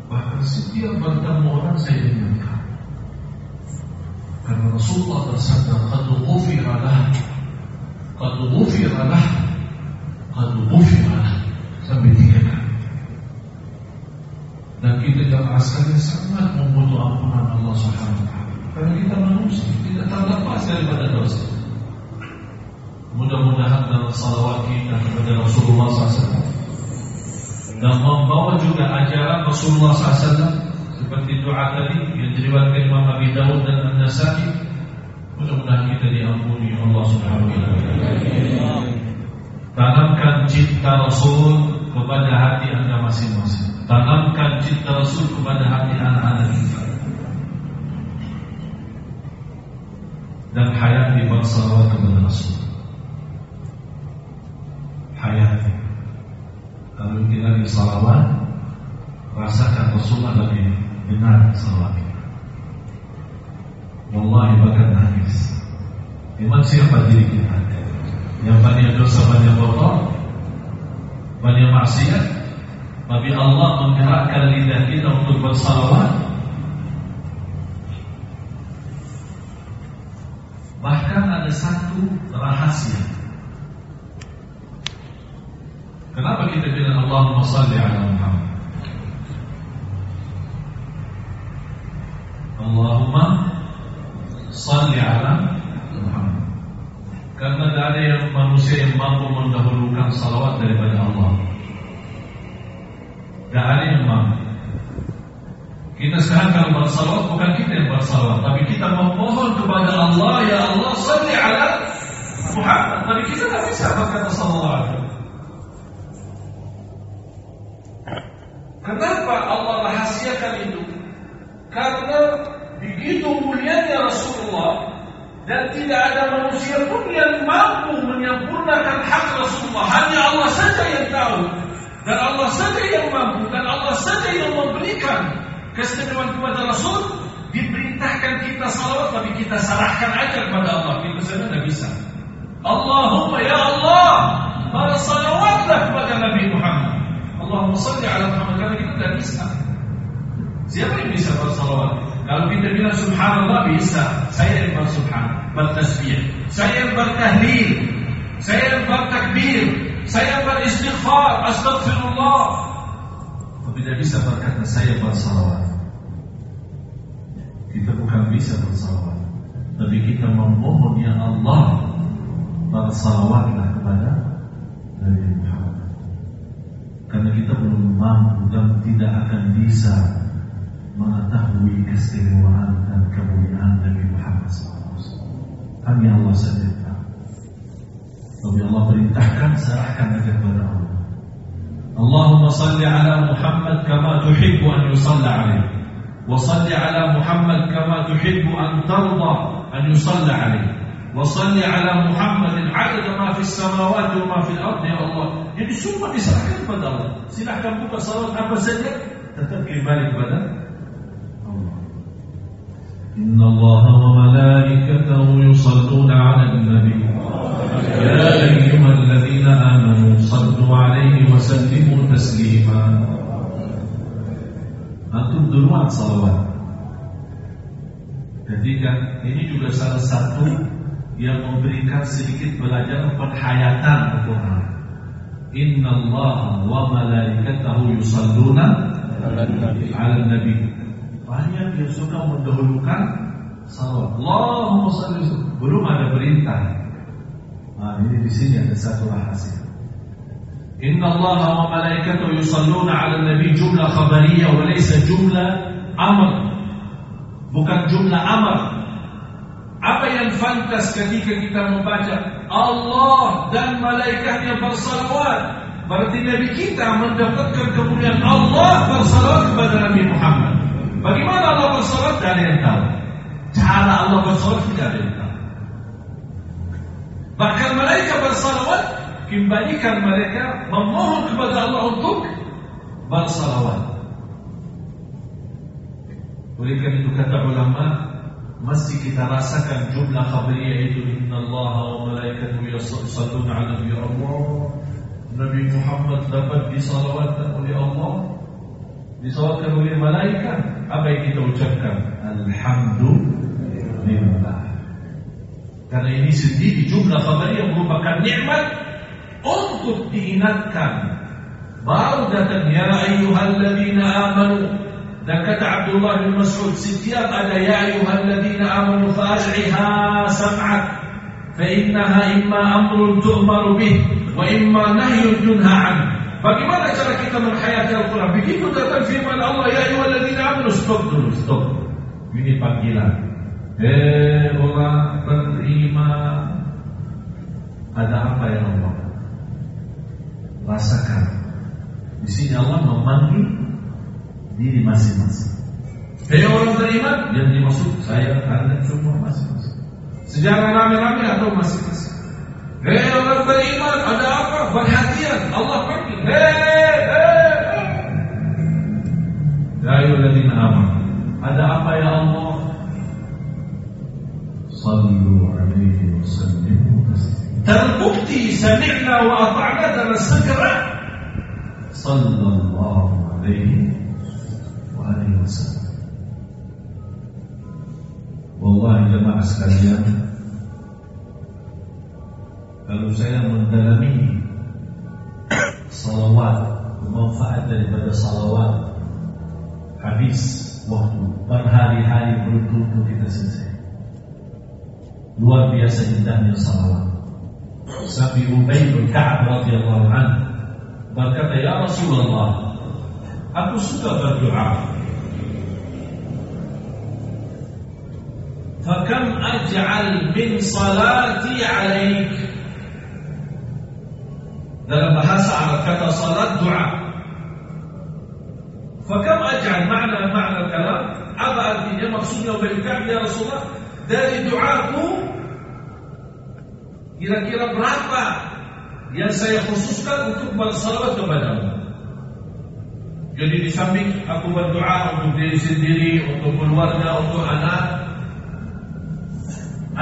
Bahkan setiap bertemu orang saya ingatkan Karena Rasulullah bersabda Qad ghufira lah Qad ghufira lah Sampai tiga kali Dan kita jamaah sekalian sangat membutuhkan ampunan Allah Subhanahu wa taala. Karena kita manusia tidak terlepas daripada dosa. Mudah-mudahan dalam salawat kita kepada Rasulullah SAW dan membawa juga ajaran Rasulullah SAW seperti doa tadi yang diriwayatkan Imam Abi Dawud dan An-Nasai. Mudah-mudahan kita diampuni Allah Subhanahu wa taala. Tanamkan cinta Rasul kepada hati anda masing-masing. Tanamkan cinta Rasul kepada hati anak-anak kita. Dan hayati bersalawat kepada Rasul hayati kalau kita di salawat rasakan Rasulullah lebih benar salawat Wallahi bahkan nangis. Memang siapa diri kita? Yang banyak dosa banyak kotor Banyak maksiat Tapi Allah menggerakkan lidah kita untuk bersalawat. Bahkan ada satu rahasia Kenapa kita bilang Allahumma salli ala Muhammad? Allahumma salli ala Muhammad. Karena tidak ada yang manusia yang mampu mendahulukan salawat daripada Allah. Tidak ada yang mampu. Kita sekarang kalau bersalawat bukan kita yang bersalawat Tapi kita memohon kepada Allah Ya Allah salli ala Muhammad. Tapi kita tidak bisa berkata salawat Kenapa Allah rahasiakan itu? Karena begitu mulianya Rasulullah dan tidak ada manusia pun yang mampu menyempurnakan hak Rasulullah. Hanya Allah saja yang tahu dan Allah saja yang mampu dan Allah saja yang memberikan keistimewaan kepada Rasul. Diperintahkan kita salawat tapi kita serahkan aja kepada Allah. Kita saja tidak bisa. Allahumma ya Allah, bersalawatlah kepada Nabi Muhammad. Allahumma salli ala Muhammad karena kita tidak bisa. Siapa yang bisa bersalawat? Kalau kita bilang subhanallah bisa, saya yang bersubhan, bertasbih, saya yang bertahlil, saya yang bertakbir, saya yang beristighfar, astagfirullah. Tapi tidak bisa berkata saya bersalawat. Kita bukan bisa bersalawat, tapi kita memohon ya Allah bersalawatlah kepada Nabi Muhammad. Karena kita belum mampu dan tidak akan bisa mengetahui keistimewaan dan kemuliaan Nabi Muhammad SAW. Hanya Allah saja tahu. Tapi Allah perintahkan serahkan kepada Allah. Allahumma salli ala Muhammad kama tuhibbu an yusalla alaih. Wa salli ala Muhammad kama tuhibbu an tarda an yusalla alaih. وصل على محمد عدد ما في السماوات وما في الأرض ya Allah. Jadi semua diserahkan pada Allah. Silahkan buka salat apa saja, tetap kembali kepada Allah. Inna Allah wa malaikatahu yusalluna 'ala nabi Ya ayyuhalladhina amanu sallu 'alaihi wa sallimu taslima. Antum duluan salawat. Ketika ini juga salah satu yang memberikan sedikit pelajaran penghayatan Al-Quran Inna Allah wa malaikatahu yusalluna ala nabi banyak yang suka mendahulukan salawat. Allahumma salli belum ada perintah. Nah, ini di sini ada satu rahasia. Inna Allah wa malaikatahu yusalluna 'ala nabi jumlah khabariyah wa laysa jumlah amr. Bukan jumlah amr. Apa yang fantas ketika kita membaca Allah dan malaikatnya bersalawat Berarti Nabi kita mendapatkan kemuliaan Allah bersalawat kepada Nabi Muhammad Bagaimana Allah bersolat? Tidak ada yang tahu. Cara Allah bersolat tidak ada yang tahu. Bahkan mereka bersalawat, kembalikan mereka memohon kepada Allah untuk bersalawat. Oleh karena itu kata ulama, mesti kita rasakan jumlah khabariyah itu Inna Allah wa malaikatuhu yusalluna ala Nabi Allah. Nabi Muhammad dapat disalawatkan oleh Allah disalawatkan oleh malaikat. Apa yang kita ucapkan? Alhamdulillah. Karena ini sendiri jumlah khabar yang merupakan nikmat untuk diingatkan. Baru datang ya ayyuhalladzina amanu dan kata Abdullah bin Mas'ud setiap ada ya ayyuhalladzina amanu fa'ash'iha sam'ak fa innaha imma amrun tu'maru bih wa imma nahyun tunha 'anhu Bagaimana cara kita menghayati Al-Quran? Begitu datang firman Allah, Ya ayyuhalladzina amanu, stop dulu, stop. Ini panggilan. Eh orang beriman, ada apa ya Allah? Rasakan. Di sini Allah memanggil diri masing-masing. Hei orang beriman, yang dimaksud saya, anda semua masing-masing. Sejarah rame-rame atau masing-masing. Hei orang beriman, ada apa? Perhatian, Allah panggil. Hei, hei, hei. Ya ayyuhalladzina amanu. Ada apa ya Allah? Sallu alaihi wa. Terbukti sami'na wa ata'na dan segera sallallahu alaihi wa alihi wasallam. Wallahi jemaah sekalian, kalau saya mendalami salawat, manfaat daripada salawat, habis waktu berhari-hari bertutur kita selesai. Luar biasa indahnya salawat. Sampai Ubay bin Ka'ab radhiyallahu anhu berkata, "Ya Rasulullah, aku suka berdoa. فكم أجعل من صلاتي عليك dalam bahasa Arab kata salat doa Fakam ajal makna makna kalam apa artinya maksudnya berikan ya Rasulullah dari doaku kira-kira berapa yang saya khususkan untuk bersalawat kepadamu jadi di samping aku berdoa untuk diri sendiri untuk keluarga untuk anak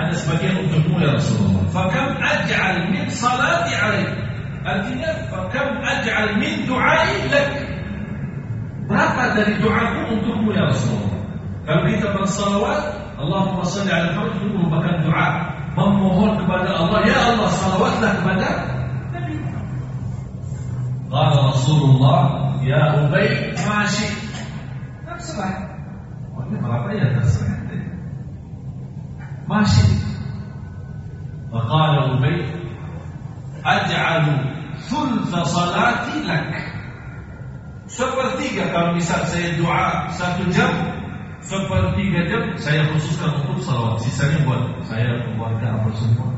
ada sebagian untukmu ya Rasulullah fakam ajal min salati alaih artinya fakam ajal min du'ai lak Berapa dari doaku untukmu ya Rasulullah? Kalau kita bersalawat, Allahumma salli ala Muhammad itu merupakan doa memohon kepada Allah, ya Allah salawatlah kepada Nabi. Qala Rasulullah, ya Ubay, masyi. Terserah. Oh, ini berapa ya terserah. Masyi. Faqala Ubay, aj'alu thultha salati lak. Sepertiga kalau misal saya doa satu jam, sepertiga jam saya khususkan untuk salawat. Sisanya buat saya keluarga apa semua.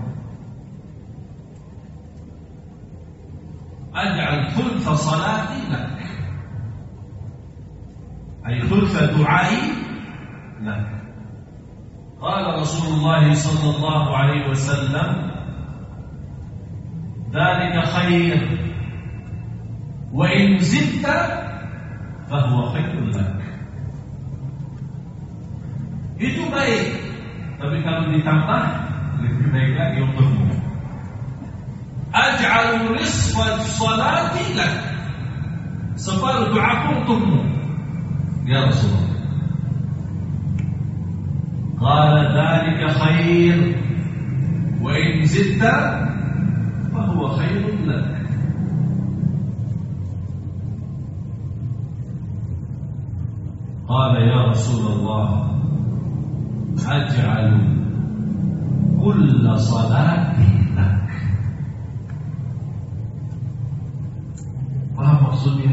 Aj'al thultha salati lak. Ay thultha du'ai lak. قال رسول الله صلى الله عليه وسلم ذلك خير وإن زدت فهو خير لك itu baik tapi kalau ditambah lebih baik lagi untukmu aj'alu nisfa salati lak separuh doaku untukmu ya Rasulullah قال ذلك خير. وإن زدت فهو خير لك. قال يا رسول الله أجعل كل صلاة لك. فهم مقصود يا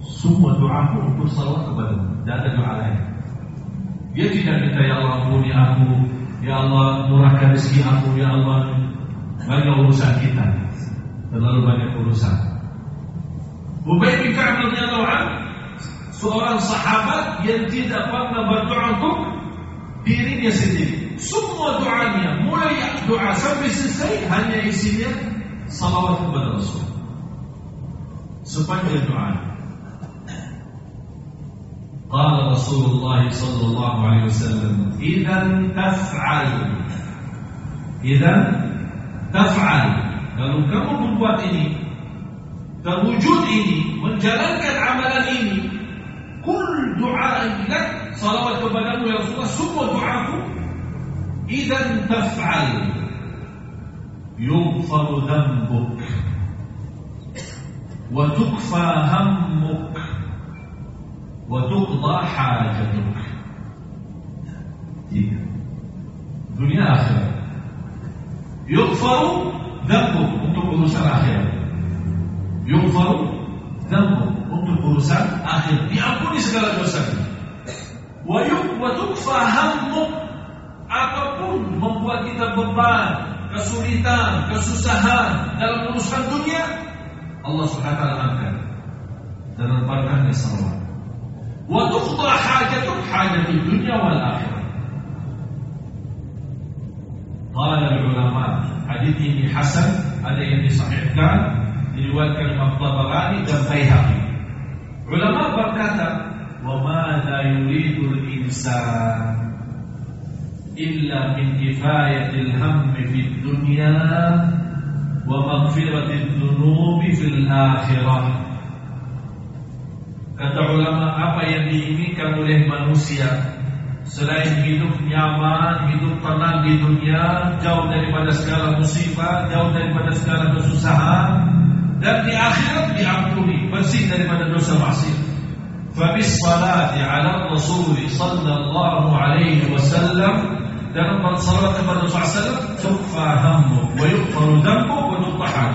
سمى دعاء كل صلاة بدل لا تدعو Dia tidak minta Ya Allah ampuni aku Ya Allah murahkan rezeki aku Ya Allah banyak urusan kita Terlalu banyak urusan Ubay bin Ka'ab radhiyallahu seorang sahabat yang tidak pernah berdoa untuk dirinya sendiri. Semua doanya, mulai doa sampai selesai hanya isinya salawat kepada Rasul. Sepanjang doa. قال رسول الله صلى الله عليه وسلم إذا تفعل إذا تفعل kalau kamu membuat ini terwujud ini menjalankan amalan ini kul doa lak salawat kepadamu ya Rasulullah semua doaku idan taf'al yughfaru dhanbuk wa tukfa hammuk wa tuqda tiga dunia akhirat yughfaru dhanbuk untuk urusan akhirat Yughfaru dhanbu untuk urusan akhir diampuni segala dosanya. Wa yuk wa tukfa hammuk apa pun membuat kita beban, kesulitan, kesusahan dalam urusan dunia, Allah taala angkat dan lemparkannya salawat. Wa tuqda hajatuk hajatul dunya wal akhirah. Qala ulama hadis ini hasan ada yang disahihkan diriwayatkan Imam Tabarani dan Baihaqi. Ulama berkata, "Wa ma la yuridul insan illa min kifayatil hammi fid dunya wa maghfiratil dhunubi fil akhirah." Kata ulama apa yang diinginkan oleh manusia? Selain hidup nyaman, hidup tenang di dunia Jauh daripada segala musibah, jauh daripada segala kesusahan Dan di akhirat diampuni, bersih daripada dosa maksiat. Fabis salati ala Rasul sallallahu alaihi wasallam dan bersalat kepada Rasulullah tukfa hammu wa yughfaru dhanbu wa tuqta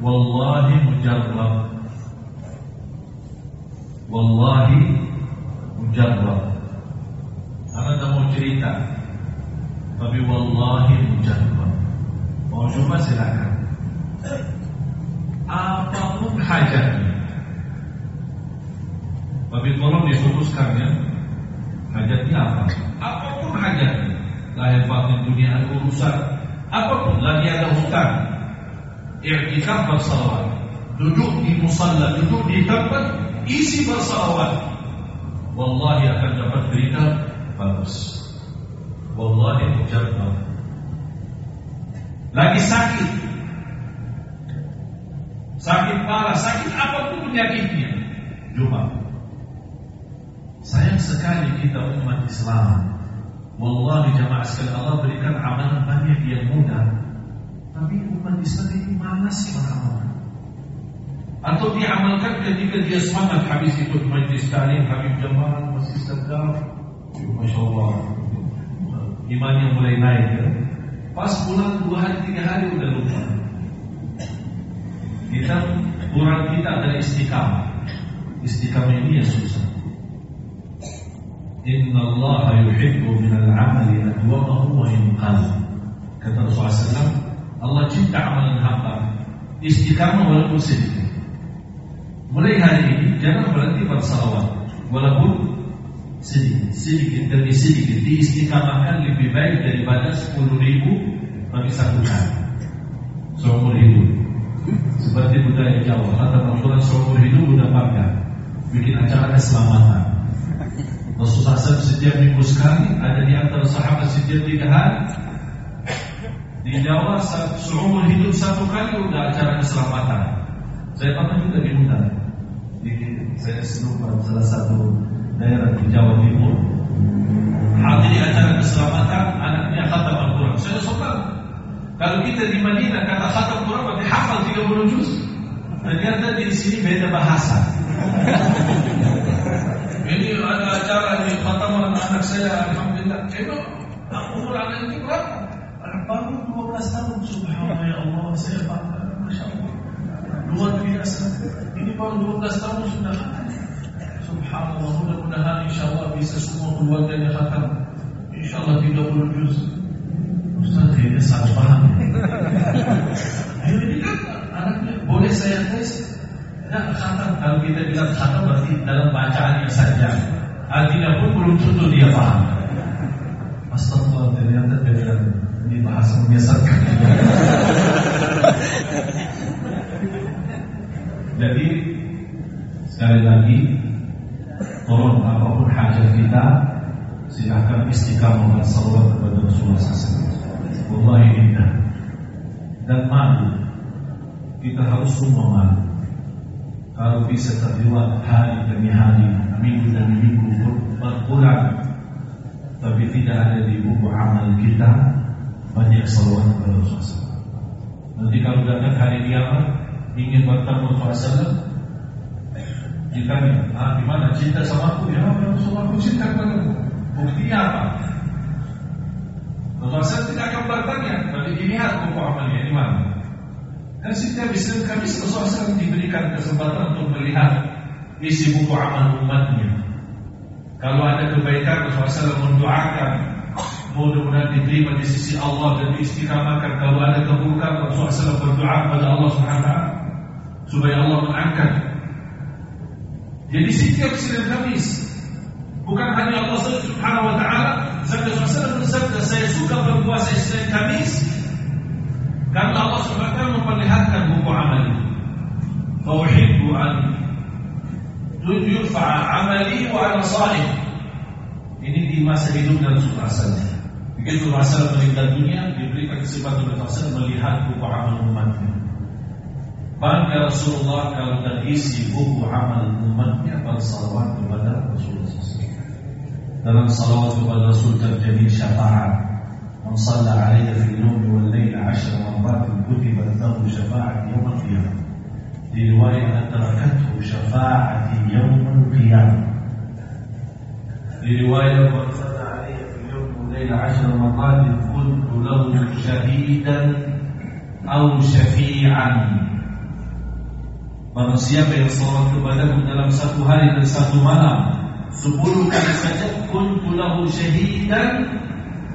Wallahi mujarrab Wallahi mujarrab Anda tak mau cerita. Tapi wallahi mujarrab Mau coba silakan. Apa pun hajatnya. Tapi tolong difokuskan ya. Hajatnya apa? Apa pun hajatnya. Lahir batin dunia urusan. Apa pun lagi ada hutang. I'tikaf bersalawat Duduk di musalla Duduk di tempat isi bersalawat wallahi akan dapat berita bagus. Wallahi mujarrab lagi sakit. Sakit parah sakit apa pun penyakitnya. Cuma sayang sekali kita umat Islam. Wallahi jamaah sekali Allah berikan amalan banyak yang mudah. Tapi umat Islam ini malas beramal atau diamalkan ketika dia semangat habis ikut majlis talim Habib Jamal masih sedar Masya Allah imannya mulai naik ya. pas pulang dua hari tiga hari udah lupa. Kita kurang kita adalah istiqamah. Istiqamah ini ya susah. Inna Allah yuhibbu min al-amali adwamahu wa inqal kata Rasulullah SAW Allah cinta amalan hamba. Istiqamah walaupun sedikit Mulai hari ini jangan berhenti bersalawat walaupun sedikit, sedikit demi sedikit diistiqamahkan lebih baik daripada sepuluh ribu bagi satu kali seumur hidup. Seperti budaya Jawa, kata Rasulullah seumur hidup sudah bangga bikin acara keselamatan. Rasulullah SAW setiap minggu sekali ada di antara sahabat setiap tiga hari di Jawa seumur hidup satu kali udah acara keselamatan. Saya pernah juga diundang di saya serupa salah satu daerah di Jawa Timur. Hadiri acara keselamatan anaknya khatam Al-Quran. Saya suka. Kalau kita di Madinah kata khatam Al-Quran berarti hafal 30 juz. Ternyata di sini beda bahasa. Ini ada acara di khatam anak saya, Alhamdulillah. Emang umur anak ini berapa? Baru 12 tahun, Subhanallah ya Allah, saya bangga, Masya Allah. Luar biasa. Ini baru 12 tahun sudah. Subhanallah mudah-mudahan insya Allah bisa semua keluarganya khatam Insya Allah 30 juz. Ustaz ini salah paham. Ini kan anaknya boleh saya tes? Nah khatam. Kalau kita bilang khatam berarti dalam bacaannya saja. Artinya pun belum tentu dia paham. Astagfirullah ternyata dengan ini bahasa menyesatkan Jadi sekali lagi tolong apa pun hajat kita silahkan istiqamah dan salawat kepada Rasulullah SAW. Wallahi indah dan malu. Kita harus semua malu. Kalau bisa terlewat hari demi hari, minggu demi minggu berkurang, tapi tidak ada di buku amal kita banyak salawat kepada Rasulullah. Nanti kalau datang hari kiamat ingin bertemu Rasulullah ditanya, ah di mana cinta sama aku? Ya Rasulullah aku cinta kepadamu. Buktinya apa? Rasulullah tidak akan bertanya, tapi dilihat buku amalnya di mana. Dan setiap Islam kami Rasulullah diberikan kesempatan untuk melihat isi buku amal umatnya. Kalau ada kebaikan Rasulullah mendoakan mudah-mudahan diterima di sisi Allah dan diistiqamahkan. Kalau ada keburukan Rasulullah berdoa kepada Allah Subhanahu supaya Allah mengangkat. Jadi setiap Senin Kamis bukan hanya Allah Subhanahu wa taala, Nabi Rasulullah bersabda saya suka berpuasa Senin Kamis karena Allah Subhanahu wa taala memperlihatkan buku amal itu. Fauhibbu an yurfa amali wa ana salih. Ini di masa hidup dan asalnya. Begitu Rasul meninggal dunia, diberikan kesempatan oleh Rasul melihat buku amal umatnya. Bangga Rasulullah kalau terisi buku amal umatnya bersalawat kepada Rasulullah SAW. Dalam salawat kepada Rasul terjadi syafaat. Man salla alaihi fil yawmi wal layli 'ashra marrat kutibat lahu syafa'at yawm al-qiyamah. Di riwayat tarakathu syafa'ati yawm al-qiyamah. Di riwayat man salla alaihi fil yawmi wal layli 'ashra marrat kuntu lahu syahidan أو شفيعا Barang siapa yang sholat kepadamu dalam satu hari dan satu malam Sepuluh kali saja Kuntu lahu syahidan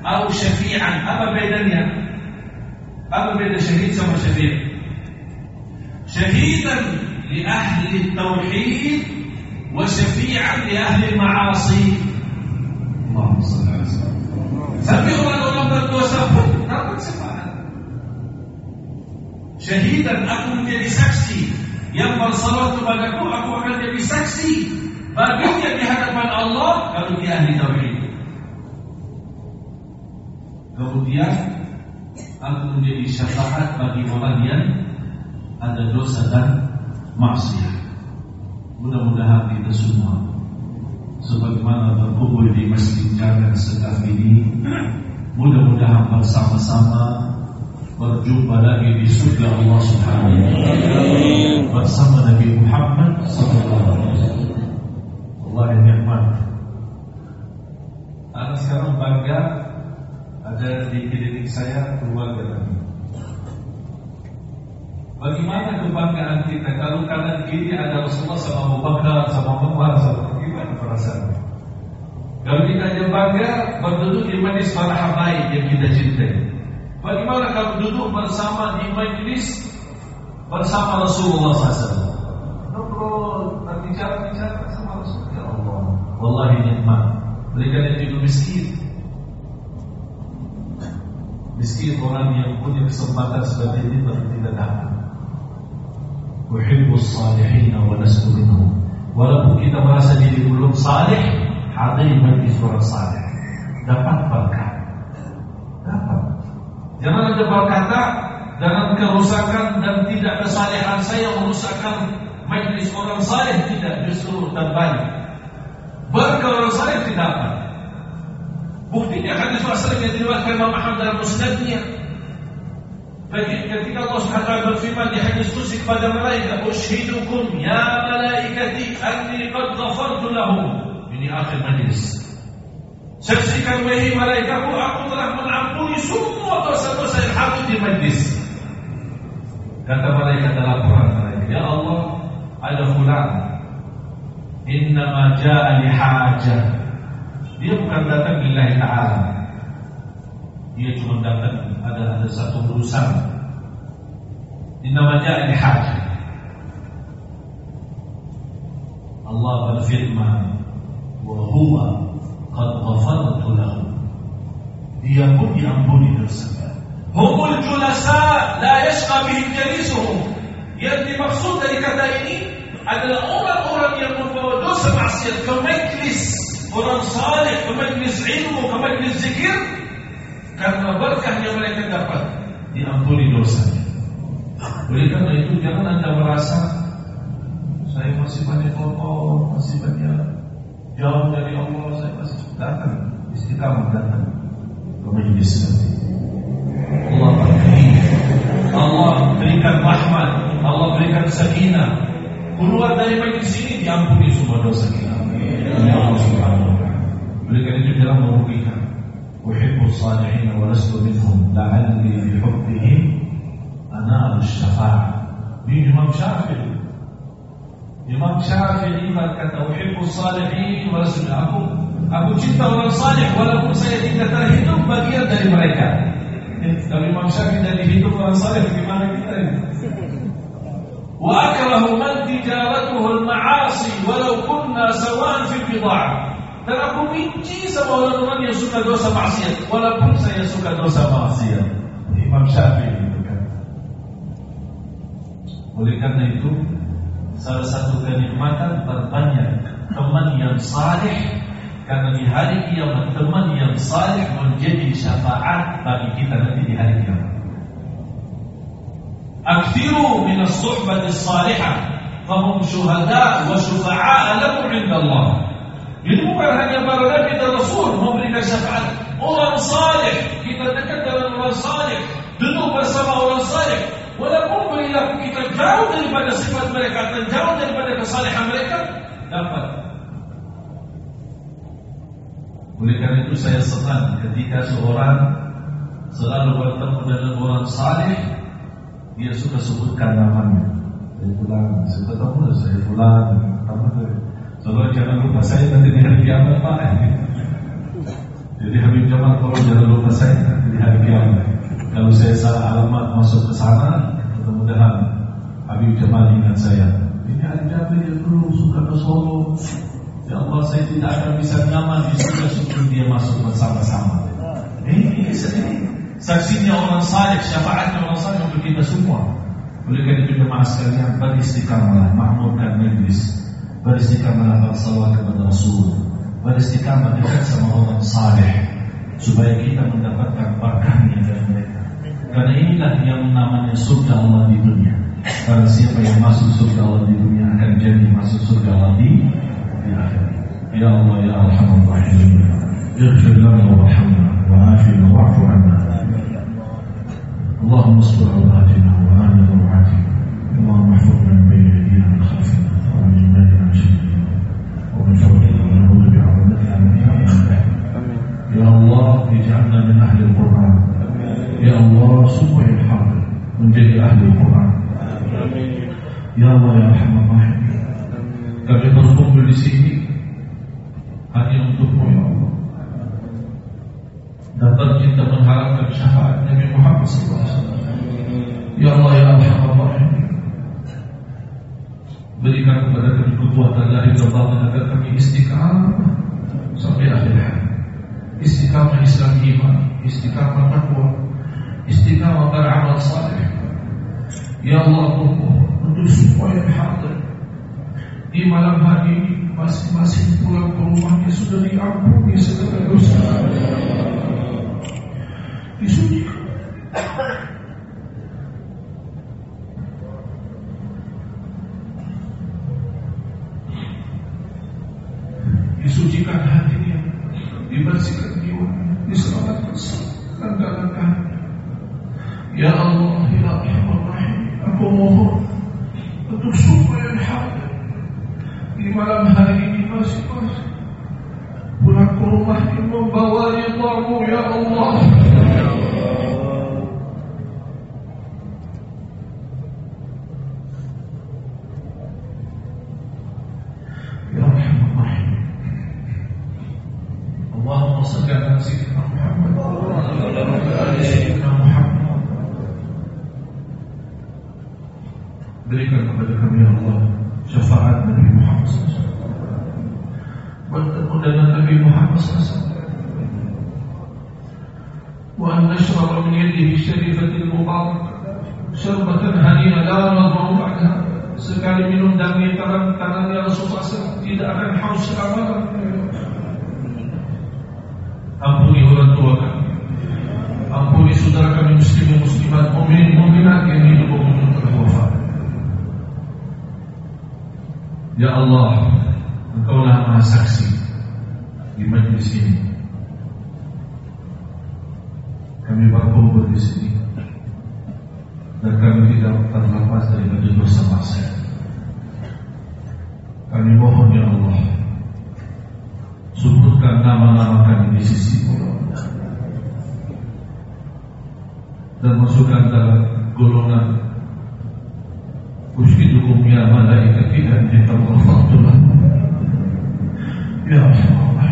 Au syafi'an Apa bedanya? Apa beda syahid sama syafi' Syahidan Li ahli tauhid Wa syafi'an li ahli ma'asi Allahumma salli ala Sampai orang-orang berdosa pun dapat syafaat Syahidan aku menjadi saksi yang bersalat kepadaku aku akan jadi saksi baginya di hadapan Allah kalau dia ahli tauhid. Kemudian aku menjadi syafaat bagi orang yang ada dosa dan maksiat. Mudah-mudahan kita semua sebagaimana berkumpul di Masjid Jaga sekarang ini [clears throat] mudah-mudahan bersama-sama berjumpa lagi di surga Allah Subhanahu wa taala bersama Nabi Muhammad sallallahu alaihi wasallam. Allah yang nikmat. Anak sekarang bangga ada di keliling saya keluarga kami. Bagaimana kebanggaan kita kalau kanan kiri ada Rasulullah sama Abu Bakar sama Umar sama gimana perasaan? Kalau kita aja bangga berduduk di majlis para habaib yang kita cintai. Bagaimana kalau duduk bersama di majlis bersama Rasulullah SAW? Ngobrol, berbicara-bicara sama Rasulullah. Ya Allah, wallahi nikmat. Mereka yang juga miskin. Miskin orang yang punya kesempatan seperti ini tapi tidak dapat. Uhibbu salihin wa lastu minhum. Walaupun kita merasa diri belum saleh, hadir majlis orang saleh. Dapat berkat. Jangan ada berkata dalam kerusakan dan tidak kesalehan saya merusakkan majlis orang saleh tidak justru terbalik. Berkah orang saleh tidak apa. Buktinya hadis Rasul yang diriwayatkan Imam Ahmad dalam musnadnya. Ketika Allah SWT berfirman di hadis kursi kepada malaikat, "Ushidukum ya malaikati anni qad ghafartu lahum." Ini akhir majlis. Saksikan wahai malaikatku, aku telah mengampuni semua dosa-dosa yang hapus di majlis. Kata malaikat dalam Quran malaikat, Ya Allah, ada fulan. Innama ja'a li. Dia bukan datang lillahi ta'ala. Dia cuma datang ada ada satu urusan. Innama ja'a li. Allah berfirman, wa huwa qad ghafartu. Dia pun diampuni dosanya. Humul julasa la yashqa bihim jalisuhum. Yang dimaksud dari kata ini adalah orang-orang yang membawa dosa maksiat ke majlis orang saleh, ke majlis ilmu, ke majlis zikir karena berkah yang mereka dapat diampuni dosanya. Oleh karena itu jangan anda merasa saya masih banyak kotor, masih banyak jauh dari Allah, saya masih datang istiqamah datang ke majlis nanti. Allah berkahi, Allah berikan rahmat, Allah berikan sakinah. Keluar dari majlis ini diampuni semua dosa kita. Ya Allah Subhanahu wa taala. Berikan itu jangan merugikan. Salihin wa lastu minhum la'alli bi hubbihim Ana syafa'ah. Ini Imam Syafi'i. Imam Syafi'i berkata, "Uhibbu salihin wa aku aku cinta orang saleh walaupun saya tidak terhitung bagian dari mereka." Kalau Imam Syafi'i tidak dihitung orang saleh, bagaimana kita ini? Wa akrahu man tijaratuhu al-ma'asi walau kunna sawan fi bid'ah. Dan aku benci sama orang-orang yang suka dosa maksiat walaupun saya suka dosa maksiat. Imam Syafi'i. Oleh karena itu, salah satu kenikmatan berbanyak teman yang saleh karena di hari kiamat teman yang saleh menjadi syafaat bagi kita nanti di hari kiamat. Akthiru min as-suhbati salihah fahum syuhada wa syufa'a lakum 'inda Allah. Jadi bukan hanya para nabi dan rasul memberikan syafaat. Orang saleh, kita dekat dengan orang saleh, duduk bersama orang saleh, Walaupun perilaku kita jauh daripada sifat mereka dan jauh daripada kesalehan mereka, dapat. Oleh karena itu saya senang ketika seorang selalu bertemu dengan orang saleh, dia suka sebutkan namanya. Saya pulang, saya ketemu saya pulang, kamu Soalnya jangan lupa saya nanti di hari kiamat Pak. Jadi Habib Jamal kalau jangan lupa saya nanti di hari kiamat. Kalau saya salah alamat masuk ke sana, mudah-mudahan Habib Jamal ingat saya. Ini Jabir yang dulu suka ke Solo. Ya Allah, saya tidak akan bisa nyaman di surga sebelum dia masuk bersama-sama. Ini, ini sendiri. Saksinya orang saleh, syafaatnya orang saleh untuk kita semua. Oleh karena itu jemaah sekalian, beristiqamalah, makmurkan majlis, beristiqamalah bersalawat kepada Rasul, beristiqamah dekat sama orang saleh, supaya kita mendapatkan berkahnya dari mereka. Karena inilah yang namanya surga Allah di dunia. Karena siapa yang masuk surga Allah di dunia akan jadi masuk surga Allah di, يا الله يا أرحم الراحمين. اغفر لنا وارحمنا وعافنا واعف عنا. اللهم اصبر عبادنا وامن وعافنا اللهم احفظنا من بين أيدينا من خلفنا ومن يمنا من شدنا ومن فوقنا ونعوذ بعظمتك من شر يا الله اجعلنا من أهل القرآن. يا الله صبح الحق من جميع أهل القرآن. يا الله يا أرحم الراحمين. Kami berkumpul di sini Hanya untukmu ya Allah Dapat kita mengharapkan syafaat Nabi Muhammad SAW Ya Allah ya Rahman Rahim Berikan kepada kami kekuatan dari Allah agar kami istiqamah sampai akhir hayat. Istiqamah Islam iman, istiqamah takwa, istiqamah beramal saleh. Ya Allah, untuk yang hadir di malam hari ini masing-masing pulang ke rumahnya sudah diampuni segala dosa. Disucikan. Allahumma salli ala sayyidina Muhammad wa ala sayyidina Muhammad. Berikan kepada kami ya Allah syafaat Nabi Muhammad SAW. Bertemu dengan Nabi Muhammad SAW. Wa an nashraba min yadihi syarifatil mubarak syarbatan haniya la nadhuru ba'daha. Sekali minum dari tangan tangannya Rasulullah SAW tidak akan haus selama Ampuni orang tua kami Ampuni saudara kami muslim maupun telah wafat Ya Allah Engkau lah maha saksi Di majlis ini. Kami berkumpul di sini. Dan kami tidak terlepas dari dosa maksiat Kami mohon ya Allah Sebutkan nama-nama kami di sisi antara golongan Ushidukum ya malaikati dan jitawarahmatullah Ya Allah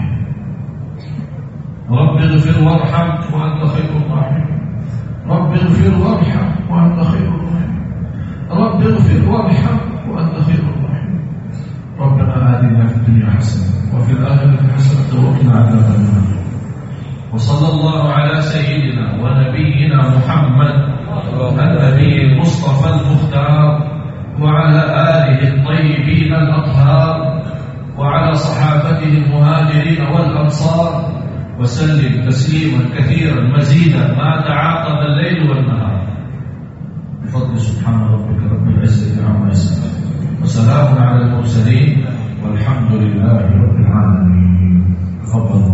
Rabbi ghafir warham wa anta khairul rahim Rabbi ghafir warham wa anta khairul rahim Rabbi ghafir warham wa anta khairul rahim Rabbana adina fi dunya hasanah wa fil akhirati hasanah wa qina adhaban nar وصلى الله على سيدنا ونبينا محمد والأنصار وسلم تسليما كثيرا مزيدا ما تعاقب الليل والنهار. بفضل سبحان ربك رب العزة عما يصفون. وسلام على المرسلين والحمد لله رب العالمين. تفضلوا